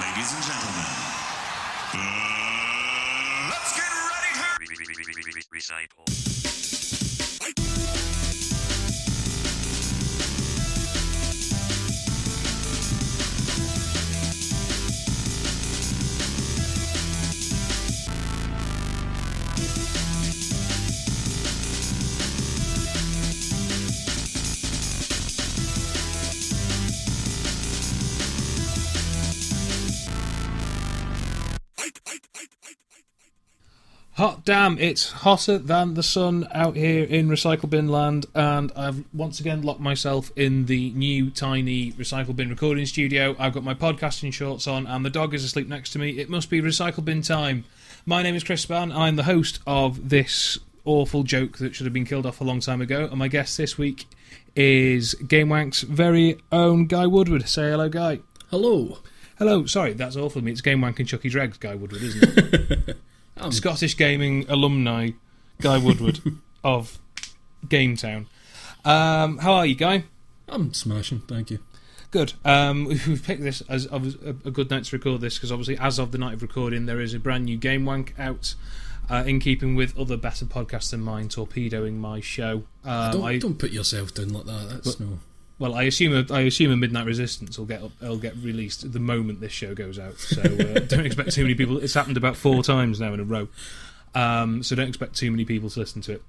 Ladies and gentlemen, uh, let's get ready to Recycle. Hot damn, it's hotter than the sun out here in Recycle Bin Land, and I've once again locked myself in the new tiny Recycle Bin recording studio. I've got my podcasting shorts on, and the dog is asleep next to me. It must be Recycle Bin time. My name is Chris Spann. I'm the host of this awful joke that should have been killed off a long time ago, and my guest this week is GameWank's very own Guy Woodward. Say hello, Guy. Hello. Hello, sorry, that's awful of me. It's GameWank and Chucky Dregs, Guy Woodward, isn't it? Scottish gaming alumni, Guy Woodward of Gametown. Um, how are you, Guy? I'm smashing, thank you. Good. Um, we've picked this as a a good night to record this because obviously, as of the night of recording, there is a brand new Game Wank out. Uh, in keeping with other better podcasts than mine, torpedoing my show. Um, don't, I, don't put yourself down like that. That's no. Well, I assume a, I assume a Midnight Resistance will get up, will get released the moment this show goes out. So uh, don't expect too many people. It's happened about four times now in a row. Um, so don't expect too many people to listen to it.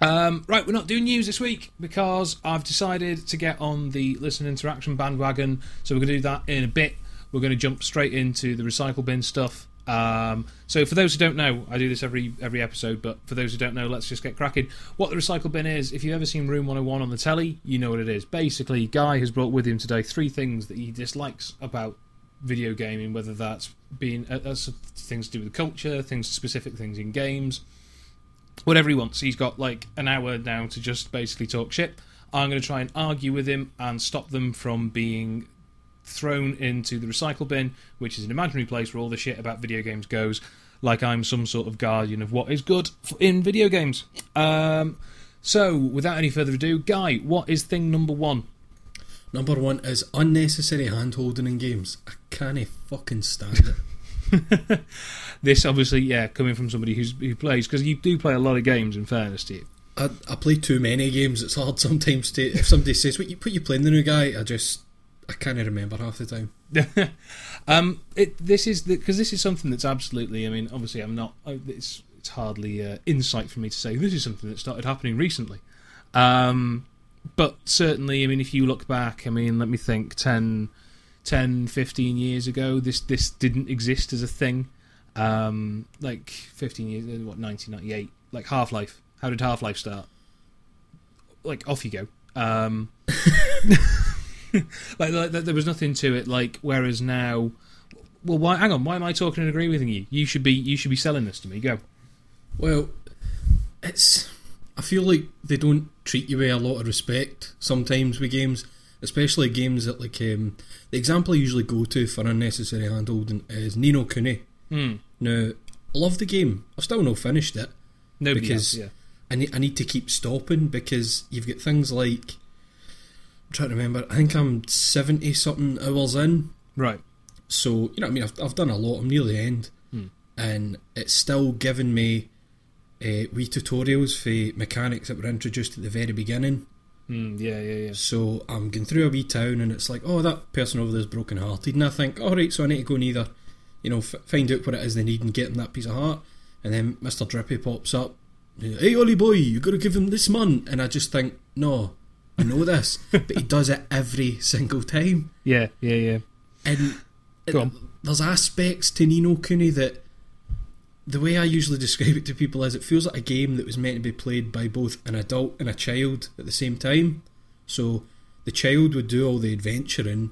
Um, right, we're not doing news this week because I've decided to get on the listen interaction bandwagon. So we're going to do that in a bit. We're going to jump straight into the recycle bin stuff. Um, so for those who don't know, I do this every every episode, but for those who don't know, let's just get cracking. What the recycle bin is, if you've ever seen Room 101 on the telly, you know what it is. Basically, Guy has brought with him today three things that he dislikes about video gaming, whether that's being uh, that's things to do with culture, things specific things in games, whatever he wants. He's got like an hour now to just basically talk shit. I'm going to try and argue with him and stop them from being thrown into the recycle bin, which is an imaginary place where all the shit about video games goes, like I'm some sort of guardian of what is good in video games. Um, so, without any further ado, Guy, what is thing number one? Number one is unnecessary hand holding in games. I can't fucking stand it. This obviously, yeah, coming from somebody who's, who plays, because you do play a lot of games, in fairness to you. I, I play too many games. It's hard sometimes to. If somebody says, "What you put you playing the new guy?" I just I can't remember half the time. um, it, this is because this is something that's absolutely. I mean, obviously, I'm not. It's it's hardly uh, insight for me to say this is something that started happening recently. Um, but certainly, I mean, if you look back, I mean, let me think, 10, 10 15 years ago, this this didn't exist as a thing. Um, like fifteen years, uh, what nineteen ninety eight, like Half Life. How did Half Life start? Like off you go. Um, like, like there was nothing to it. Like whereas now, well, why? Hang on, why am I talking and agreeing with you? You should be you should be selling this to me. Go. Well, it's. I feel like they don't treat you with a lot of respect sometimes with games, especially games that like um, the example I usually go to for unnecessary handholding is Ni no Kuni. Hmm. Now, I love the game. I've still not finished it. Nobody Because- has, yeah. I need, I need to keep stopping because you've got things like I'm trying to remember. I think I'm seventy something hours in, Right. so you know what I mean. I've, I've done a lot. I'm near the end, Hmm. and it's still giving me uh, wee tutorials for mechanics that were introduced at the very beginning. Mm, yeah, yeah, yeah. So I'm going through a wee town, and it's like, oh, that person over there's broken hearted, and I think, all right, so I need to go and either, you know, f- find out what it is they need and get them that piece of heart. And then Mr. Drippy pops up, hey, Ollie boy, you got to give him this man, and I just think, no, I know this, but he does it every single time, Yeah, yeah, yeah. and there's aspects to Ni no Kuni that the way I usually describe it to people is it feels like a game that was meant to be played by both an adult and a child at the same time. So the child would do all the adventuring,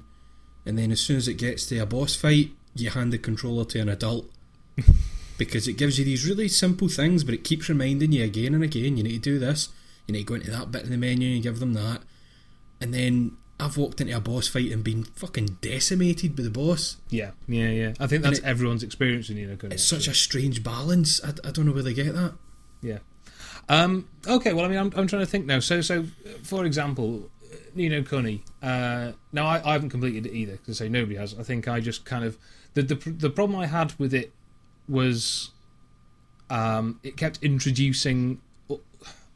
and then as soon as it gets to a boss fight, you hand the controller to an adult. because it gives you these really simple things, but it keeps reminding you again and again you need to do this, you need to go into that bit in the menu and give them that. And then I've walked into a boss fight and been fucking decimated by the boss. Yeah, yeah, yeah. I think that's it- everyone's experience in Ni no Kuni. It's such a strange balance. I, I don't know where they get that. Yeah. Um, okay. Well, I mean, I'm, I'm trying to think now. So, so for example, Ni no Kuni. Uh, now I, I haven't completed it either because I say nobody has. I think I just kind of the the the problem I had with it was um, it kept introducing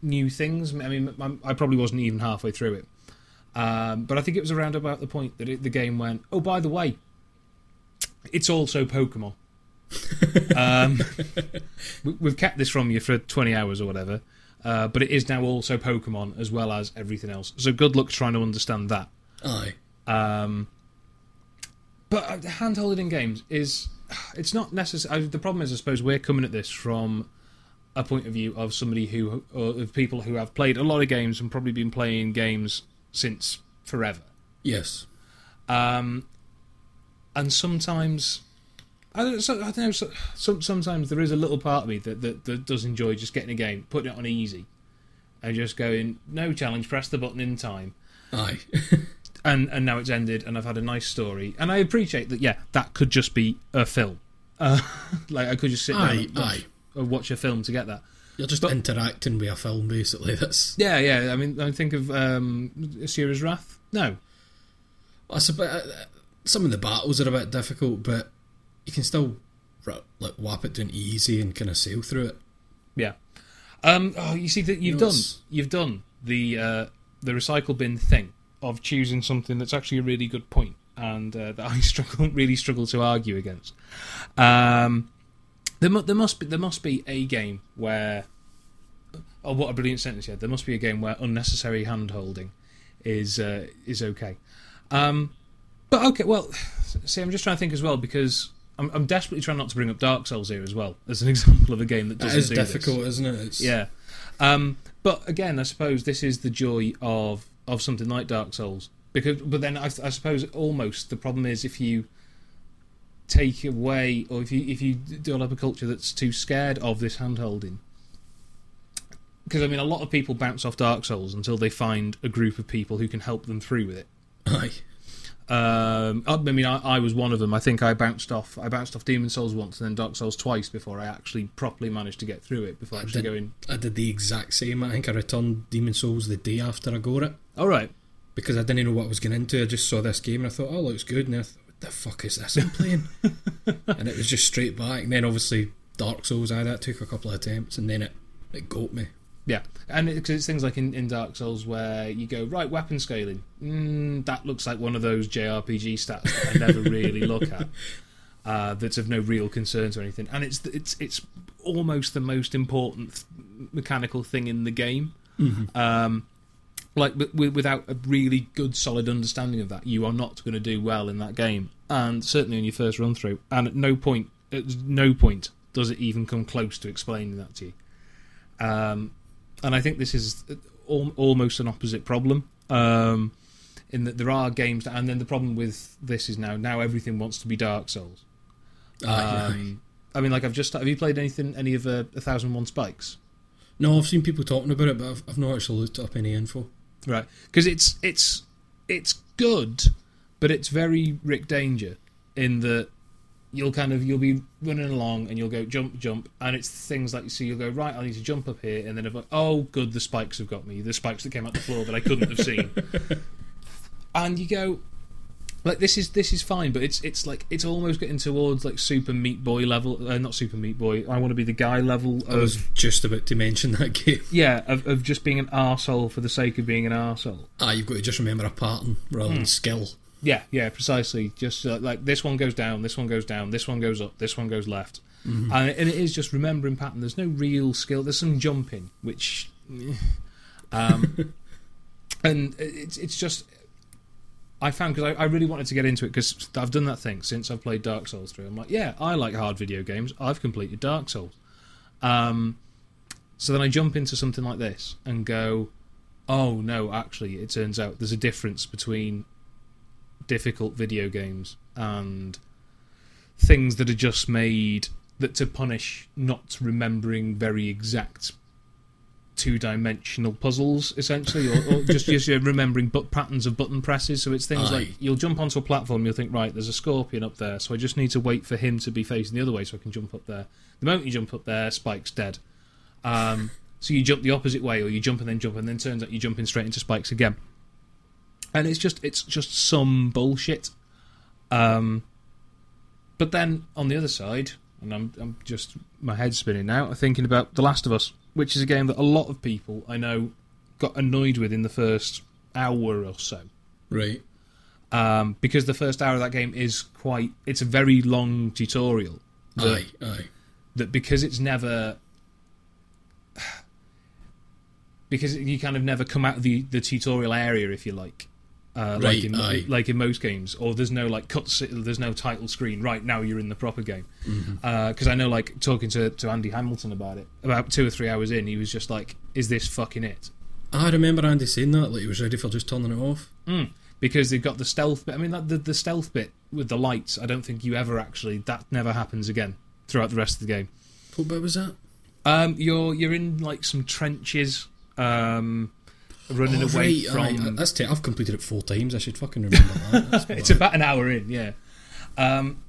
new things. I mean, I, probably wasn't even halfway through it, um, but I think it was around about the point that it, the game went. Oh, by the way, it's also Pokemon. um, we, we've kept this from you for 20 hours or whatever, uh, but it is now also Pokemon as well as everything else. So good luck trying to understand that. Aye. Um, but hand handholding in games is it's not necessary. The problem is, I suppose, we're coming at this from a point of view of somebody who, or of people who have played a lot of games and probably been playing games since forever. Yes. Um, and sometimes, I don't, so, I don't know. So, some, sometimes there is a little part of me that, that that does enjoy just getting a game, putting it on easy, and just going no challenge, press the button in time, Aye. and and now it's ended, and I've had a nice story, and I appreciate that. Yeah, that could just be a film. Uh, like I could just sit down Aye, aye. Or watch a film to get that. You're just But- interacting with a film, basically. That's. Yeah, yeah. I mean, I think of um, Asura's Wrath. No, I suppose some of the battles are a bit difficult, but you can still like whap it down easy and kind of sail through it. Yeah. Um, oh, you see that you've No, done it's- you've done the uh, the recycle bin thing of choosing something that's actually a really good point and uh, that I struggle really struggle to argue against. Um, there, mu- there must be there must be a game where oh what a brilliant sentence yeah there must be a game where unnecessary hand holding is uh, is okay. Um, but okay, well, see, I'm just trying to think as well because I'm, I'm desperately trying not to bring up Dark Souls here as well as an example of a game that That doesn't is do this. difficult, isn't it? It's, Yeah. Um, but again, I suppose this is the joy of of something like Dark Souls. Because, but then I, I suppose almost the problem is if you take away, or if you if you develop a culture that's too scared of this handholding. Because I mean, a lot of people bounce off Dark Souls until they find a group of people who can help them through with it. Aye. Um, I mean, I, I was one of them. I think I bounced off. I bounced off Demon Souls once and then Dark Souls twice before I actually properly managed to get through it. Before I actually did- going, I did the exact same. I think I returned Demon Souls the day after I got it all right, because I didn't know what I was getting into. I just saw this game and I thought, oh, it looks good. And I what the fuck is this I'm playing? and it was just straight back. And then obviously Dark Souls, I that took a couple of attempts and then it, it got me. Yeah, and it, 'cause it's things like in, in Dark Souls where you go right weapon scaling. Mm, that looks like one of those JRPG stats that I never really look at. Uh, that's of no real concern to anything, and it's it's it's almost the most important th- mechanical thing in the game. Um, like without a really good solid understanding of that, you are not going to do well in that game, and certainly on your first run through. And at no point, at no point does it even come close to explaining that to you. Um, and I think this is al- almost an opposite problem. Um, in that there are games, and then the problem with this is now now everything wants to be Dark Souls. Aye, Um, I mean, like I've just have you played anything any of uh, a thousand one spikes? No, I've seen people talking about it, but I've, I've not actually looked up any info. Right, because it's it's it's good, but it's very Rick Dangerous in that you'll kind of you'll be running along and you'll go jump jump, and it's things like so you'll go right. I need to jump up here, and then oh good, the spikes have got me. The spikes that came out the floor that I couldn't have seen, and you go. Like this is this is fine, but it's it's like it's almost getting towards like Super Meat Boy level, uh, not Super Meat Boy. I want to be the guy level I was just about to mention that game. yeah of, of just being an arsehole for the sake of being an arsehole. Ah, you've got to just remember a pattern rather Hmm. than skill. Yeah, yeah, precisely. Just uh, like this one goes down, this one goes down, this one goes up, this one goes left, and, and it is just remembering pattern. There's no real skill. There's some jumping, which, eh. um, and it's it's just I found because I, I really wanted to get into it because I've done that thing since I've played Dark Souls 3. I'm like, yeah, I like hard video games. I've completed Dark Souls. Um, so then I jump into something like this and go, oh no, actually, it turns out there's a difference between difficult video games and things that are just made that to punish not remembering very exact two-dimensional puzzles essentially or, or just just uh, remembering but patterns of button presses so it's things Aye. like you'll jump onto a platform you'll think right there's a scorpion up there so i just need to wait for him to be facing the other way so i can jump up there the moment you jump up there spike's dead um, so you jump the opposite way or you jump and then jump and then turns out you're jumping straight into spikes again and it's just it's just some bullshit. Um, but then on the other side, and I'm I'm just my head's spinning now. Thinking about The Last of Us, which is a game that a lot of people I know got annoyed with in the first hour or so. Right. Um, because the first hour of that game is quite it's a very long tutorial that, Aye, aye. that because it's never because you kind of never come out of the, the tutorial area if you like uh, like in aye. like in most games or there's no like cut there's no title screen right now you're in the proper game Mm-hmm. because I know like talking to, to Andy Hamilton about it about two or three hours in he was just like is this fucking it I remember Andy saying that, like he was ready for just turning it off. because they've got the stealth bit. I mean, that, the the stealth bit with the lights. I don't think you ever actually that never happens again throughout the rest of the game. What bit was that? Um, you're you're in like some trenches, um, running Oh, away right, from. aye. That's te- I've completed it four times. I should fucking remember that. It's about an hour in, yeah. Um,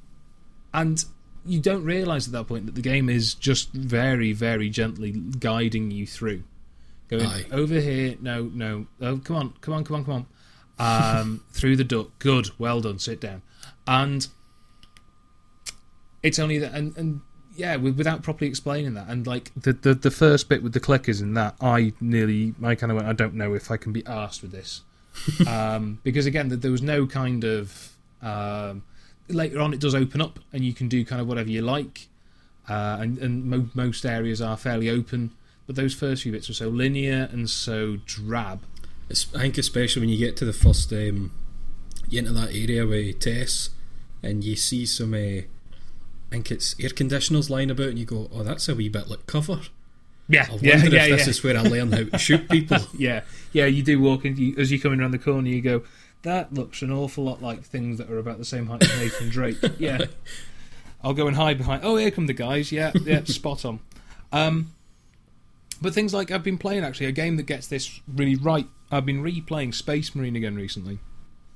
and you don't realise at that point that the game is just very, very gently guiding you through. Going Aye. over here, no, no, oh, come on, come on, come on, come on. Um, through the duck, good, well done, sit down. And it's only that, and, and yeah, without properly explaining that, and like the, the the first bit with the clickers and that, I nearly, I kind of went, I don't know if I can be asked with this um, because again, th- there was no kind of um, later on. It does open up, and you can do kind of whatever you like, uh, and, and mo- most areas are fairly open. But those first few bits were so linear and so drab. It's, I think especially when you get to the first, um, you into that area with Tess, and you see some, uh, think it's air conditioners lying about, and you go, "Oh, that's a wee bit like cover." Yeah, I wonder yeah, if yeah, this yeah. is where I learn how to shoot people. yeah, yeah. You do walk in you, as you're coming around the corner. You go, that looks an awful lot like things that are about the same height as Nathan Drake. Yeah, I'll go and hide behind. Oh, here come the guys. Yeah, yeah, spot on. Um, but things like I've been playing actually a game that gets this really right. I've been replaying Space Marine again recently.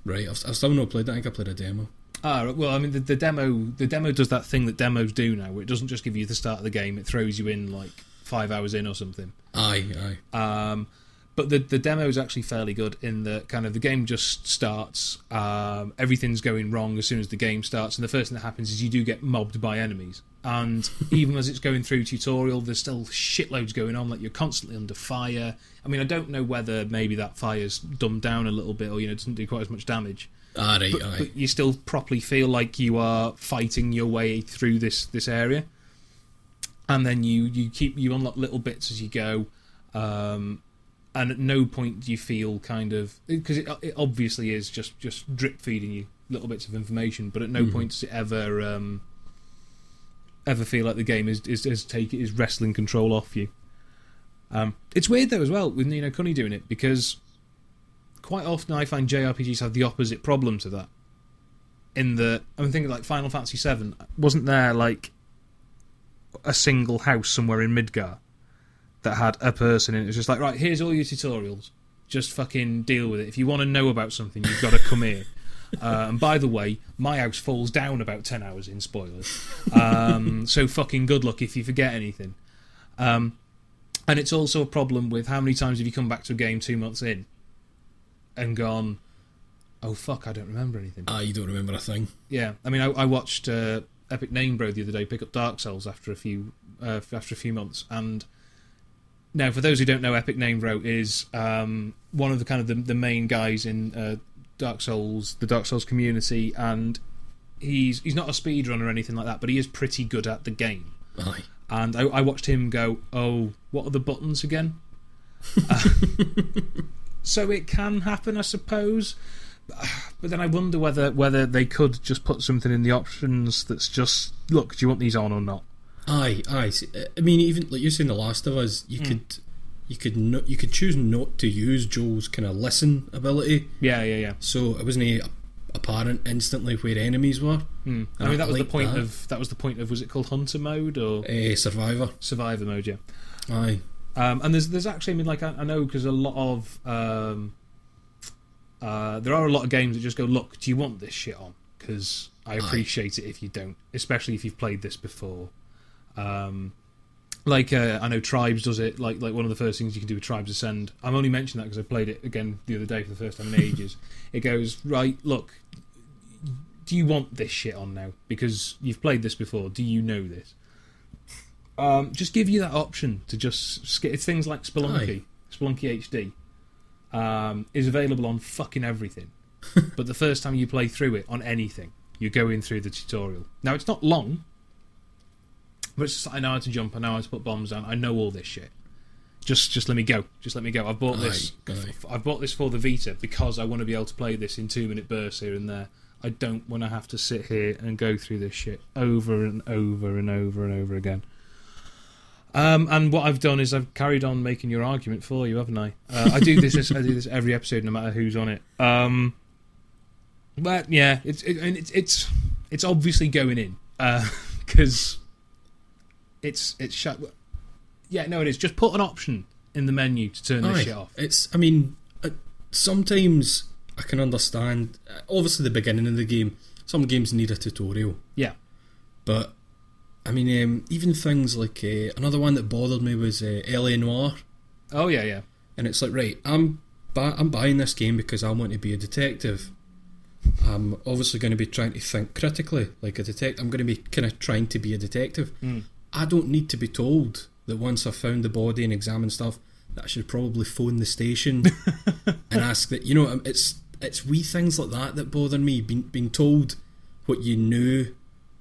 right, I've, I've still not played that. I think I played a demo. Ah, well, I mean, the, the demo the demo does that thing that demos do now, where it doesn't just give you the start of the game; it throws you in like five hours in or something. Aye, aye. Um, but the the demo is actually fairly good in the kind of the game just starts, um, everything's going wrong as soon as the game starts, and the first thing that happens is you do get mobbed by enemies. And even as it's going through tutorial, there's still shitloads going on. Like you're constantly under fire. I mean, I don't know whether maybe that fire's dumbed down a little bit, or you know, doesn't do quite as much damage. Right, But, but you still properly feel like you are fighting your way through this this area? And then you you keep you unlock little bits as you go um and at no point do you feel kind of because it, it obviously is just just drip feeding you little bits of information but at no point does it ever um ever feel like the game is is, is take is wrestling control off you. Um it's weird though as well with Ni no Kuni doing it because quite often I find JRPGs have the opposite problem to that. In the, I'm thinking like Final Fantasy VII, wasn't there like a single house somewhere in Midgar that had a person in it? It was just like, right, here's all your tutorials. Just fucking deal with it. If you want to know about something, you've got to come here. Uh, and by the way, my house falls down about 10 hours in spoilers. Um, so fucking good luck if you forget anything. Um, and it's also a problem with how many times have you come back to a game two months in and gone, oh fuck, I don't remember anything. Ah, you don't remember a thing. Yeah, I mean, I, I watched uh, Epic Name Bro the other day pick up Dark Souls after a few uh, after a few months, and now for those who don't know, Epic Name Bro is um, one of the kind of the, the main guys in uh, Dark Souls, the Dark Souls community, and he's he's not a speedrunner or anything like that, but he is pretty good at the game. Aye. And I, I watched him go, "Oh, what are the buttons again?" Uh, so it can happen, I suppose. But then I wonder whether whether they could just put something in the options that's just look, do you want these on or not? Aye, aye. See, I mean, even like you're saying, The Last of Us, you could, you could not, you could choose not to use Joel's kind of listen ability, Yeah, yeah, yeah. so it wasn't a- apparent instantly where enemies were. I I mean, that was the point that. of that was the point of was it called Hunter mode or Uh, Survivor. Survivor mode? Yeah. Aye. Um, and there's there's actually I mean like I, I know because a lot of um, uh, there are a lot of games that just go look do you want this shit on because I appreciate it if you don't especially if you've played this before um, like uh, I know Tribes does it. Like like one of the first things you can do with Tribes Ascend. I'm only mentioning that because I played it again the other day for the first time in ages. it goes right. Look, do you want this shit on now? Because you've played this before. Do you know this? Um, just give you that option to just skip. It's things like Spelunky, Spelunky HD, um, is available on fucking everything. but the first time you play through it on anything, you're going through the tutorial. Now it's not long, but it's just, I know how to jump. I know how to put bombs down. I know all this shit. Just, just let me go. Just let me go. I've bought this. Aye, aye. I've bought this for the Vita because I want to be able to play this in two minute bursts here and there. I don't want to have to sit here and go through this shit over and over and over and over again. Um, and what I've done is I've carried on making your argument for you, haven't I? Uh, I do this. I do this every episode, no matter who's on it. Um, but yeah, it's it, and it's it's it's obviously going in because it's it's shut. Yeah, no, it is. Just put an option in the menu to turn this Aye, shit off. It's. I mean, uh, sometimes I can understand. uh, Obviously, the beginning of the game. Some games need a tutorial, Yeah, but I mean, um, even things like uh, another one that bothered me was uh, LA Noire, Oh yeah, yeah. and it's like, right, I'm I'm buying this game because I want to be a detective. I'm obviously going to be trying to think critically, like a detective. I'm going to be kind of trying to be a detective. Mm. I don't need to be told that once I've found the body and examined stuff, that I should probably phone the station and ask that. You know, it's it's wee things like that that bother me. Being being told what you knew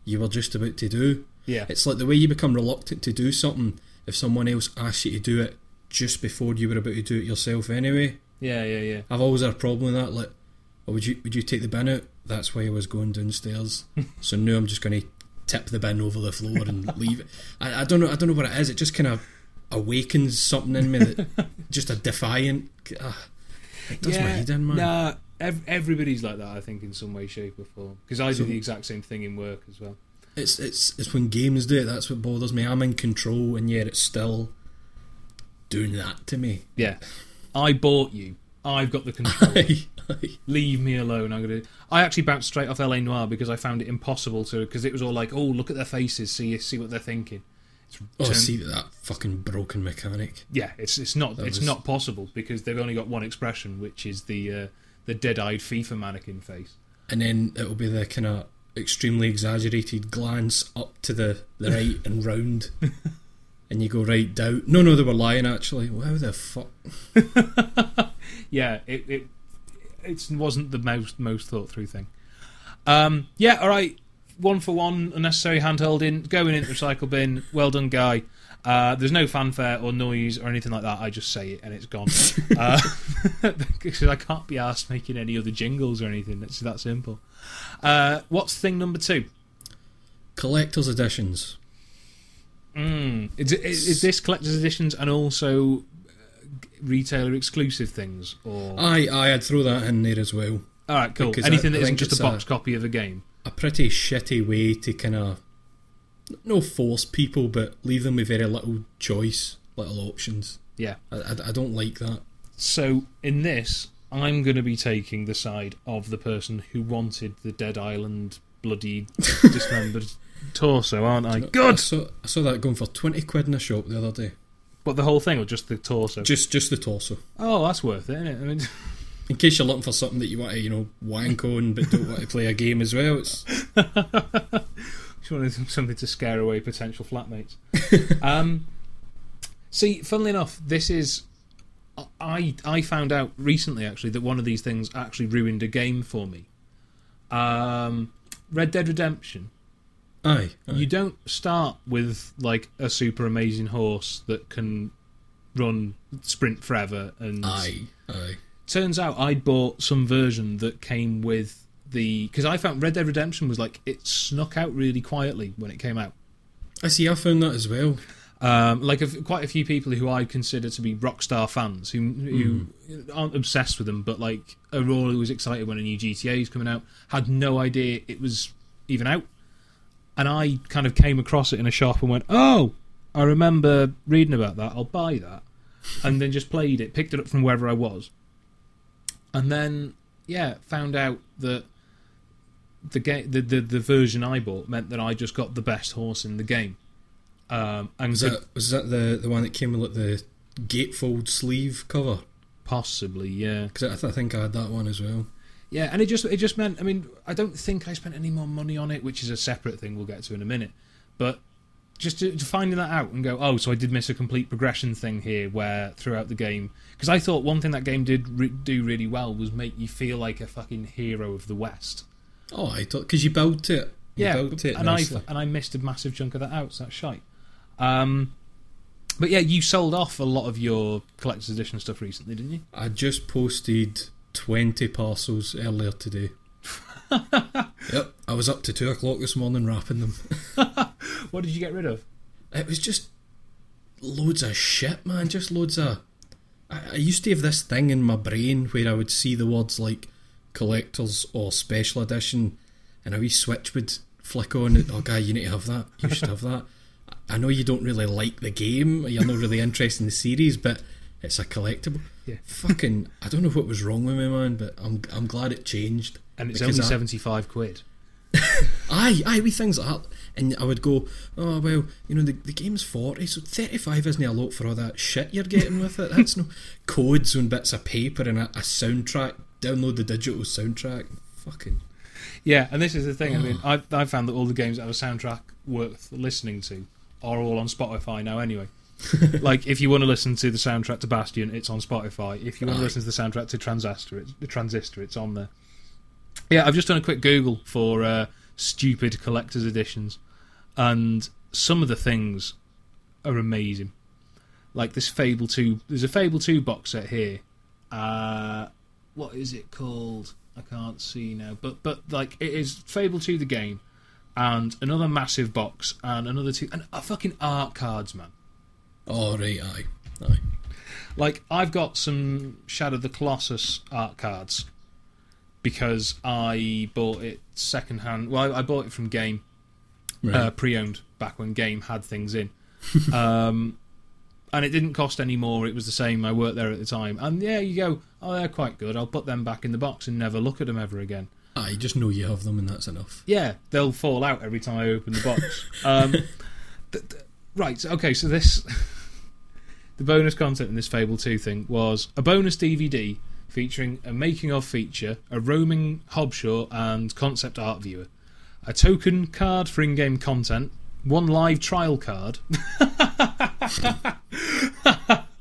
you were just about to do. Yeah. It's like the way you become reluctant to do something if someone else asks you to do it just before you were about to do it yourself anyway. Yeah, yeah, yeah. I've always had a problem with that. Like, oh, would you would you take the bin out? That's why I was going downstairs. so now I'm just going to tip the bin over the floor and leave it. I, I don't know. I don't know what it is. It just kind of awakens something in me that just a defiant. ah, it does my head in, man. Nah, ev- everybody's like that, I think, in some way, shape, or form. Because I do the exact same thing in work as well. It's it's it's when games do it. That's what bothers me. I'm in control, and yet it's still doing that to me. Yeah. I bought you. I've got the control. Aye, aye. Leave me alone. I'm gonna. I actually bounced straight off LA Noire because I found it impossible to. Because it was all like, oh, look at their faces, see see what they're thinking. It's Oh, see that fucking broken mechanic. Yeah, it's it's not That it's was- not possible because they've only got one expression, which is the uh, the dead-eyed FIFA mannequin face. and then it'll be the kind of extremely exaggerated glance up to the, the right and round, and you go right down. No, no, they were lying actually. Well, how the fuck? yeah, it it it wasn't the most most thought through thing. Um, yeah, all right, one for one, unnecessary handholding, going into the recycle bin. Well done, guy. Uh, there's no fanfare or noise or anything like that. I just say it and it's gone. uh, because I can't be asked making any other jingles or anything. It's that simple. Uh, what's thing number two? Collector's editions. Mm. Is, it- is, is this collector's editions and also uh, retailer exclusive things, or Aye, aye, I'd throw that in there as well. all right, cool. because Anything I- that isn't just a box a- copy of a game. A pretty shitty way to kind of no force people, but leave them with very little choice, little options. Yeah. I, I, I don't like that. So in this, I'm going to be taking the side of the person who wanted the Dead Island bloody dismembered torso, aren't I? I Good. saw, I saw that going for twenty quid in a shop the other day. But the whole thing, or just the torso? Just just the torso. oh, that's worth it, isn't it? I mean, In case you're looking for something that you want to, you know, wank on but don't want to play a game as well, it's just wanted something to scare away potential flatmates. um, see, funnily enough, this is. I I found out recently actually that one of these things actually ruined a game for me. Um, Red Dead Redemption. aye. aye. You don't start with like a super amazing horse that can run sprint forever and aye, aye. turns out I'd bought some version that came with the because I found Red Dead Redemption was like it snuck out really quietly when it came out. I see. I found that as well. Um, like a, quite a few people who I consider to be Rockstar fans who who aren't obsessed with them, but like are always excited when a new GTA is coming out. Had no idea it was even out, and I kind of came across it in a shop and went, "Oh, I remember reading about that. I'll buy that," and then just played it, picked it up from wherever I was, and then yeah, found out that the game, the, the the version I bought meant that I just got the best horse in the game. Um, and Was that was that the the one that came with like the gatefold sleeve cover? possibly, yeah, Because I, th- I think I had that one as well. yeah. And it just it just meant. I mean, I don't think I spent any more money on it, which is a separate thing we'll get to in a minute. But just to, to finding that out and go, oh, so I did miss a complete progression thing here, where throughout the game, because I thought one thing that game did re- do really well was make you feel like a fucking hero of the West. Oh, I thought because you built it. You yeah, built it and I and I missed a massive chunk of that out. So that's shite. Um, but yeah, you sold off a lot of your collector's edition stuff recently, didn't you? I just posted twenty parcels earlier today. yep, I was up to two o'clock this morning wrapping them. What did you get rid of? It was just loads of shit, man. Just loads of. I, I used to have this thing in my brain where I would see the words like collectors or special edition, and a wee switch would flick on. Oh, guy, you need to have that. You should have that. I know you don't really like the game. You're not really interested in the series, but it's a collectible. Yeah. Fucking, I don't know what was wrong with me, man, but I'm I'm glad it changed. And it's only seventy five quid. Aye, aye, wee things like that. And I would go, oh, well, you know, the, the game's 40, so 35 isn't a lot for all that shit you're getting with it. That's no codes and bits of paper and a, a soundtrack. Download the digital soundtrack. Fucking. Yeah, and this is the thing. I mean. I I found that all the games have a soundtrack worth listening to are all on Spotify now. Anyway, like if you want to listen to the soundtrack to Bastion, it's on Spotify. If you want to listen to the soundtrack to Transistor, it's, the Transistor, it's on there. Yeah, I've just done a quick Google for uh, stupid collector's editions, and some of the things are amazing. Like this Fable Two. There's a Fable Two box set here. Uh, what is it called? I can't see now. But but like it is Fable Two the game, and another massive box, and another two, and a fucking art cards, man. Oh, right, aye. Aye. Like I've got some Shadow of the Colossus art cards because I bought it second hand. Well, I, I bought it from Game, Right. uh, pre-owned back when Game had things in. um, and it didn't cost any more. It was the same. I worked there at the time, and yeah, you go. Oh, they're quite good. I'll put them back in the box and never look at them ever again. Aye, just know you have them and that's enough. Yeah, they'll fall out every time I open the box. um, th- th- right. Okay. So this, the bonus content in this Fable Two thing was a bonus DVD featuring a making of feature, a roaming Hobshaw and concept art viewer, a token card for in-game content, one live trial card.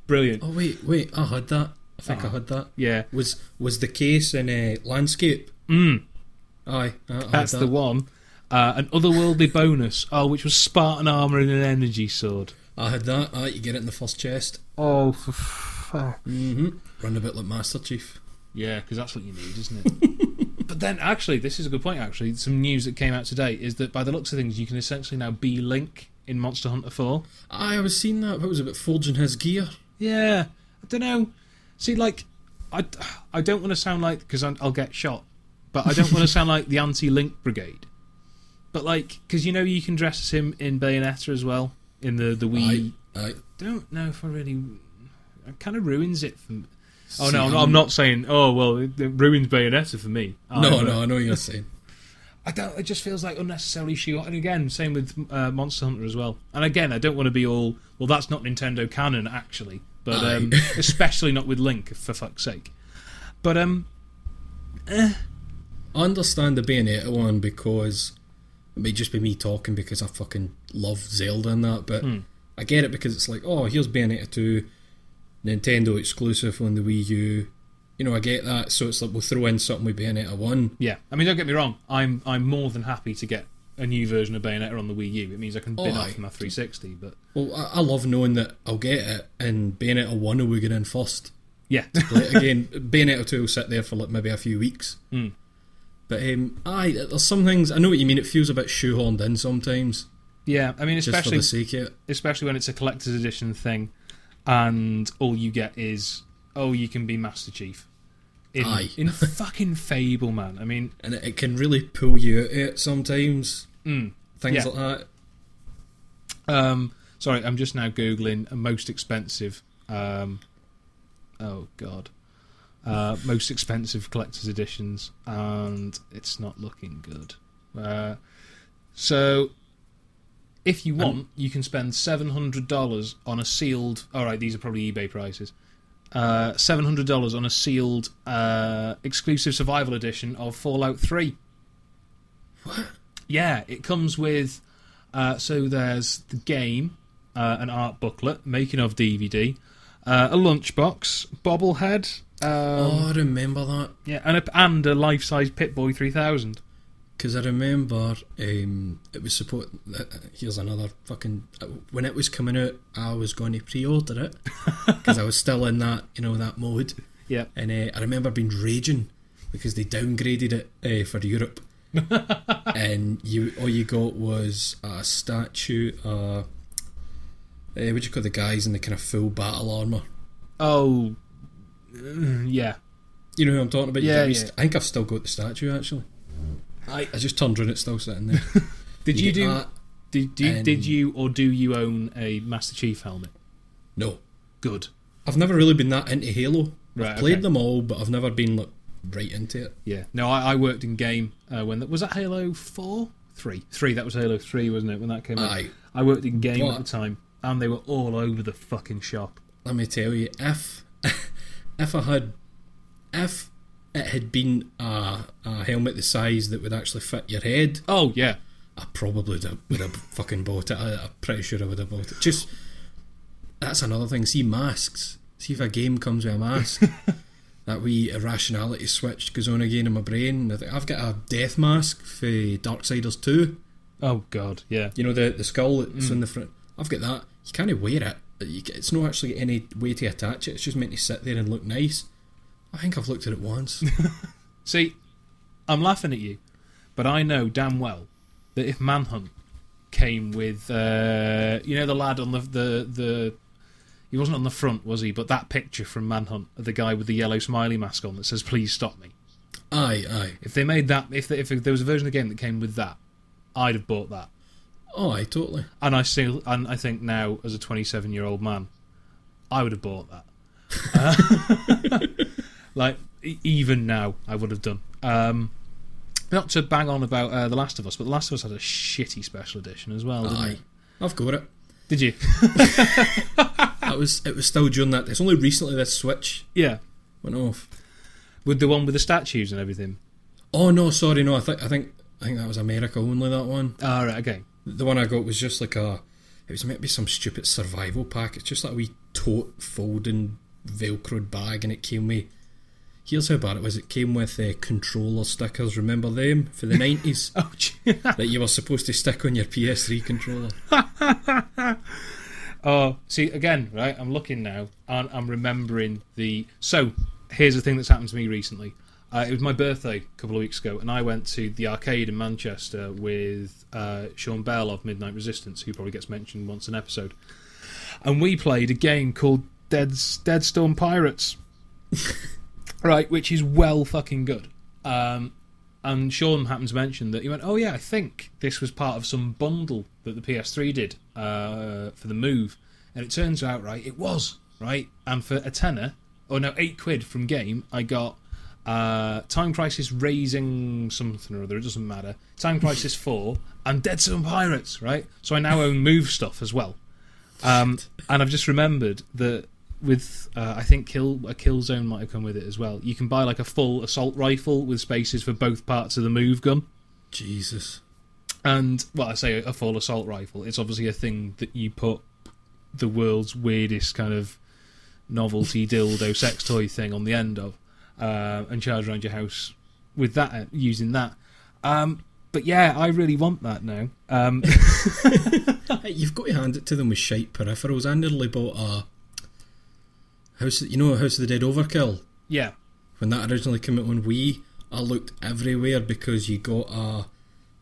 Brilliant. Oh, wait, wait, I had that. I think I Ah. had that. Yeah, Was was the case in a Landscape? Mm, Aye, I, I that's the one. Uh, an otherworldly bonus, oh, which was Spartan armor and an energy sword. I had that. Aye, you get it in the first chest. Oh, for fuck. Mm-hmm. Run a bit like Master Chief. Yeah, because that's what you need, isn't it? but then, actually, this is a good point. Actually, some news that came out today is that by the looks of things, you can essentially now be Link in Monster Hunter Four. Aye, I was seeing that. What was it about forging his gear? Yeah, I don't know. See, like, I, I don't want to sound like because I'll get shot, but I don't want to sound like the anti-Link Brigade. But like, because you know you can dress as him in Bayonetta as well in the the Wii. Aye, aye. Don't know if I really. It kind of ruins it for. me. Oh no, I'm, I'm- not saying. Oh well, it, it ruins Bayonetta for me. No, either. no, I know what you're saying. I don't. It just feels like unnecessarily shoot. And again, same with uh, Monster Hunter as well. And again, I don't want to be all. Well, that's not Nintendo canon actually, but um, especially not with Link for fuck's sake. But um, I understand the Bayonetta one because it may just be me talking because I fucking love Zelda and that, but Hmm. I get it because it's like, oh, here's Bayonetta 2, Nintendo exclusive on the Wii U. You know, I get that, so it's like we'll throw in something with Bayonetta 1. yeah. I mean, don't get me wrong. I'm I'm more than happy to get a new version of Bayonetta on the Wii U. It means I can bin Oh, off my 360. But Well, I, I love knowing that I'll get it and Bayonetta 1 will get in first. yeah, again, Bayonetta 2 will sit there for like maybe a few weeks. Hmm. But um, aye, there's some things, I know what you mean, it feels a bit shoehorned in sometimes, yeah. I mean, especially the sake of it. especially when it's a collector's edition thing, and all you get is oh, you can be Master Chief. In, Aye. in fucking Fable, man. I mean, and it, it can really pull you out of it sometimes. mm, Things Yeah. like that. Um, sorry, I'm just now googling most expensive. Um, oh God, uh, most expensive collector's editions, and it's not looking good. Uh, so, if you want, you can spend seven hundred dollars on a sealed. All right, these are probably eBay prices. Uh, seven hundred dollars on a sealed uh, exclusive survival edition of Fallout Three. What? Yeah, it comes with. Uh, so there's the game, uh, an art booklet, making of DVD, uh, a lunchbox, bobblehead, um, oh, I remember that. yeah, and a, and a life-size Pip-Boy three thousand. Because I remember um, it was support. Uh, here's another fucking. uh, When it was coming out, I was going to pre-order it because I was still in that you know that mode. Yeah, And uh, I remember being raging because they downgraded it uh, for Europe, and you all you got was a statue. Uh, uh, what do you call the guys in the kind of full battle armor? Oh, yeah. You know who I'm talking about? Yeah, yeah. I think I've still got the statue actually. I, I just turned around, it's still sitting there. did you, get do? that. Did, do, and- did you or do you own a Master Chief helmet? No, Good. I've never really been that into Halo. Right, I've played okay. them all, but I've never been like right into it. Yeah. No, I, I worked in game uh, when that was that Halo four, three, three. That was Halo three, wasn't it? When that came out, Aye. I worked in game What? at the time, and they were all over the fucking shop. Let me tell you, if if I had if it had been a, a helmet the size that would actually fit your head, Oh yeah, I probably would have, would have fucking bought it. I, I'm pretty sure I would have bought it. Just that's another thing. See masks. See if a game comes with a mask. that wee irrationality switch goes on again in my brain. I think I've got a death mask for Darksiders 2. oh god, yeah. You know the the skull that's mm. on the front. I've got that. You can't wear it. It's not actually any way to attach it. It's just meant to sit there and look nice. I think I've looked at it once. See, I'm laughing at you, but I know damn well that if Manhunt came with, uh, you know, the lad on the the the. He wasn't on the front, was he? But that picture from Manhunt, of the guy with the yellow smiley mask on that says "Please stop me." aye, aye. If they made that, if they, if there was a version of the game that came with that, I'd have bought that. Oh, aye, totally. And I still, and I think now, as a 27 year old man, I would have bought that. Uh, like even now, I would have done. Um, not to bang on about uh, The Last of Us, but The Last of Us had a shitty special edition as well, didn't Aye. it? I've got it. Did you? That was it was still during that. It's only recently this switch yeah, went off. with the one with the statues and everything. Oh no, sorry, no. I think I think I think that was America only. That one. All right, okay. The one I got was just like a. It was meant to be some stupid survival pack. It's just like a wee tote folding velcroed bag, and it came with. Here's how bad it was. It came with uh, controller stickers. Remember them for the nineties Oh, gee. that you were supposed to stick on your PS3 controller. Oh, see again, right? I'm looking now, and I'm remembering the. So here's the thing that's happened to me recently. Uh, it was my birthday a couple of weeks ago, and I went to the arcade in Manchester with uh, Sean Bell of Midnight Resistance, who probably gets mentioned once an episode. And we played a game called Dead Storm Pirates, right? Which is well fucking good. Um, and Sean happened to mention that he went, "Oh yeah, I think this was part of some bundle that the PS3 did uh, for the move." And it turns out, right, it was right. And for a tenner, or no, eight quid from game, I got uh, Time Crisis Razing something or other. It doesn't matter. Time Crisis Four and Dead Storm Pirates, right? So I now own move stuff as well. Um, and I've just remembered that with uh, I think kill a Killzone might have come with it as well. You can buy like a full assault rifle with spaces for both parts of the move gun. Jesus. And well, I say a full assault rifle. It's obviously a thing that you put the world's weirdest kind of novelty dildo sex toy thing on the end of, uh, and charge around your house with that uh, using that. Um, but yeah, I really want that now. Um, you've got to hand it to them with shite peripherals. I nearly bought a house. You know, House of the Dead Overkill. yeah, when that originally came out on Wii, I looked everywhere because you got a.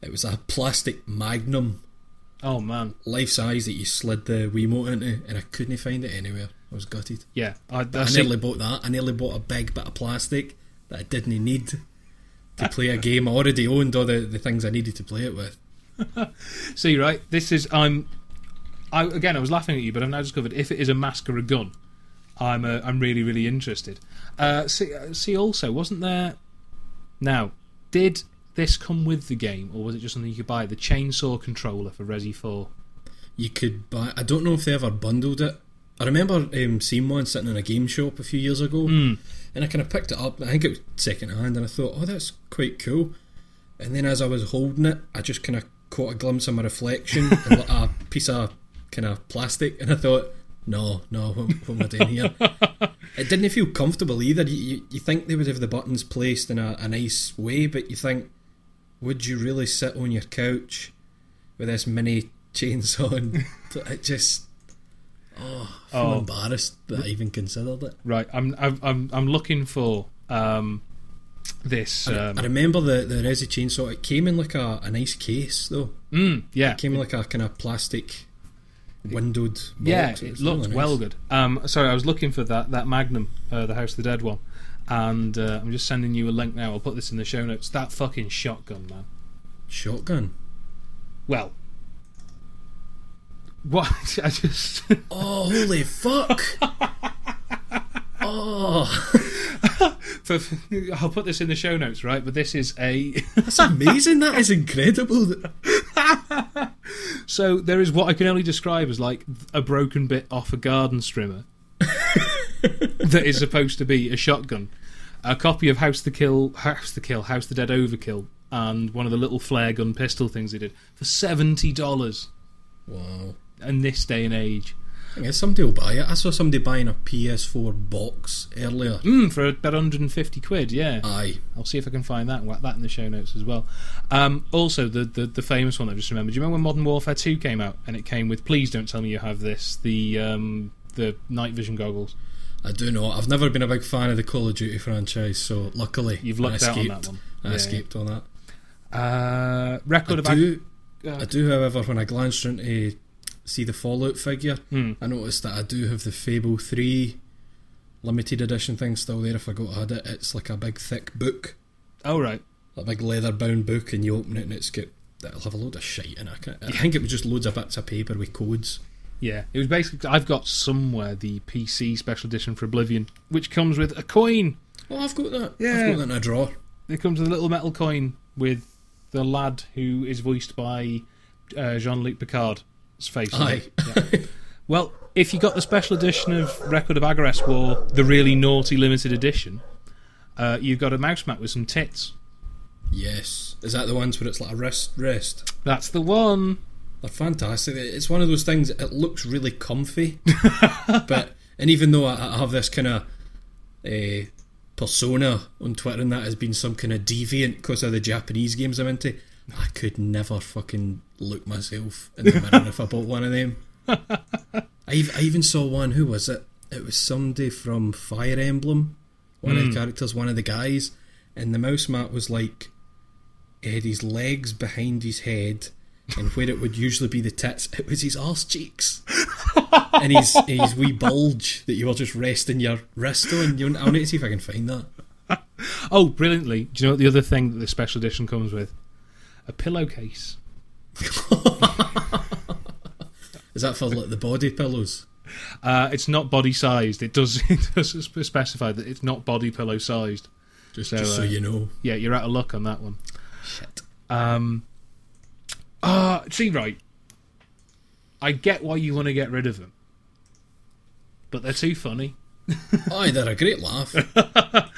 It was a plastic Magnum, oh man, life size that you slid the Wiimote into, and I couldn't find it anywhere. I was gutted. yeah. I, I nearly bought that. I nearly bought a big bit of plastic that I didn't need to play a game. I already owned all the, the things I needed to play it with. See, right, this is I'm. I again, I was laughing at you, but I've now discovered if it is a mask or a gun, I'm uh, I'm really really interested. Uh, see, uh, see, also, wasn't there? Now, did this come with the game, or was it just something you could buy? The chainsaw controller for Resi Four. you could buy. I don't know if they ever bundled it. I remember um, seeing one sitting in a game shop a few years ago, Hmm. and I kind of picked it up. I think it was second hand, and I thought, oh, that's quite cool. And then as I was holding it, I just kind of caught a glimpse of my reflection in like a piece of kind of plastic, and I thought, no, no, what, what am I doing here? it didn't feel comfortable either. You, you, you think they would have the buttons placed in a, a nice way, but you think, would you really sit on your couch with this mini chainsaw? on? it just, oh, I feel Oh. embarrassed that I even considered it. Right, I'm I'm I'm, I'm looking for um, this. I- Um, I remember the the Resi chainsaw. It came in like a, a nice case though. mm, yeah, It came in like a kind of plastic windowed. Box. yeah, it really looked nice. well good. Um, sorry, I was looking for that that Magnum, uh, the House of the Dead one, and uh, I'm just sending you a link now. I'll put this in the show notes. That fucking shotgun, man. Shotgun. Well, what I just Oh, holy fuck! oh, for, I'll put this in the show notes, right? But this is a that's amazing. that is incredible. so there is what I can only describe as like a broken bit off a garden strimmer that is supposed to be a shotgun. A copy of House the Kill, House the Kill, House the Dead Overkill, and one of the little flare gun pistol things they did for seventy dollars Wow. In this day and age. I guess somebody will buy it. I saw somebody buying a PS4 box earlier. Mm, for about 150 quid, yeah. Aye. I'll see if I can find that and whack that in the show notes as well. Um, also, the, the the famous one I just remembered. Do you remember when Modern Warfare 2 came out and it came with "Please don't tell me you have this" the um, the night vision goggles. I do know. I've never been a big fan of the Call of Duty franchise, so luckily You've I lucked out on escaped. that one. I Yeah, escaped on that. Uh, record I do, uh, I do, however, when I glanced into to see the Fallout figure, Hmm. I noticed that I do have the Fable 3 limited edition thing still there if I go to add it. It's like a big thick book, Oh right, a big leather bound book, and you open it and it's got. It'll have a load of shit in it. I, I think it was just loads of bits of paper with codes. yeah. It was basically I've got somewhere the PC special edition for Oblivion, which comes with a coin. Oh, I've got that. Yeah. I've got that in a drawer. It comes with a little metal coin with the lad who is voiced by uh, Jean-Luc Picard's face. Aye. Yeah. Well, if you got the special edition of Record of Agarest War, the really naughty limited edition, uh, you got a mouse mat with some tits. yes. Is that the ones where it's like a wrist rest? That's the one. They're fantastic. It's one of those things. It looks really comfy, but and even though I, I have this kind of uh, persona on Twitter and that has been some kind of deviant because of the Japanese games I'm into, I could never fucking look myself in the mirror if I bought one of them. I, I even saw one. Who was it? It was somebody from Fire Emblem. One of the hmm. characters, one of the guys, and the mouse mat was like he had his legs behind his head, and where it would usually be the tits, it was his arse cheeks. and his his wee bulge that you were just resting your wrist on. You, I'll need to see if I can find that. Oh, brilliantly. Do you know what the other thing that the special edition comes with? A pillowcase. Is that for like the body pillows? Uh, it's not body sized. It does it does specify that it's not body pillow sized. Just, So, just so uh, you know. Yeah, you're out of luck on that one. Shit. Um, uh, see, right. I get why you want to get rid of them, but they're too funny. Aye, they're a great laugh.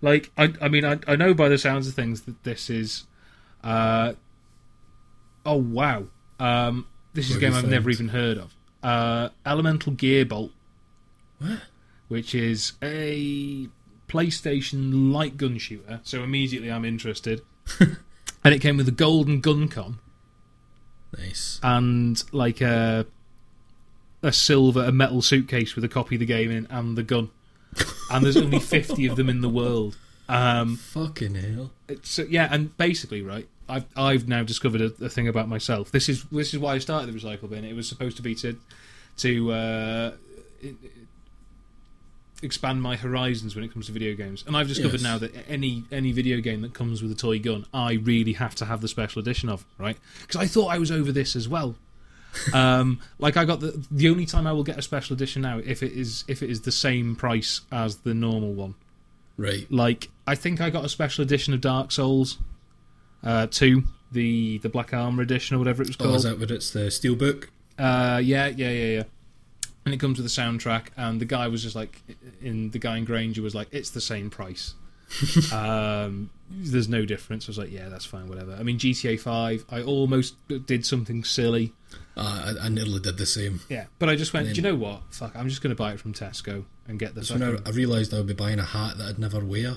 Like, I, I mean, I, I know by the sounds of things that this is. Uh, oh wow! Um, this is a game I've never even heard of. Uh, Elemental Gearbolt, what? which is a PlayStation light gun shooter. So immediately I'm interested. and it came with a golden gun con. Nice. and like a a silver a metal suitcase with a copy of the game in and the gun and there's only 50 of them in the world um Fucking hell. it's, yeah and basically right I've, I've now discovered a, a thing about myself. This is this is why I started the recycle bin. It was supposed to be to to uh, expand my horizons when it comes to video games. And I've discovered Yes. now that any any video game that comes with a toy gun I really have to have the special edition of right? Because I thought I was over this as well. Um, like I got the the only time I will get a special edition now if it is if it is the same price as the normal one. Right. like I think I got a special edition of Dark Souls uh, 2 the the Black Armor edition or whatever it was Oh, called is that what it's the steelbook? Uh, yeah, yeah, yeah, yeah. And it comes with a soundtrack, and the guy was just like, in the guy in Grainger was like, it's the same price. um, there's no difference. I was like, yeah, that's fine, whatever. I mean, GTA Five, I almost did something silly. Uh, I, I nearly did the same. Yeah, but I just went, And do you know what? Fuck, I'm just going to buy it from Tesco and get the That's when I. I realised I would be buying a hat that I'd never wear.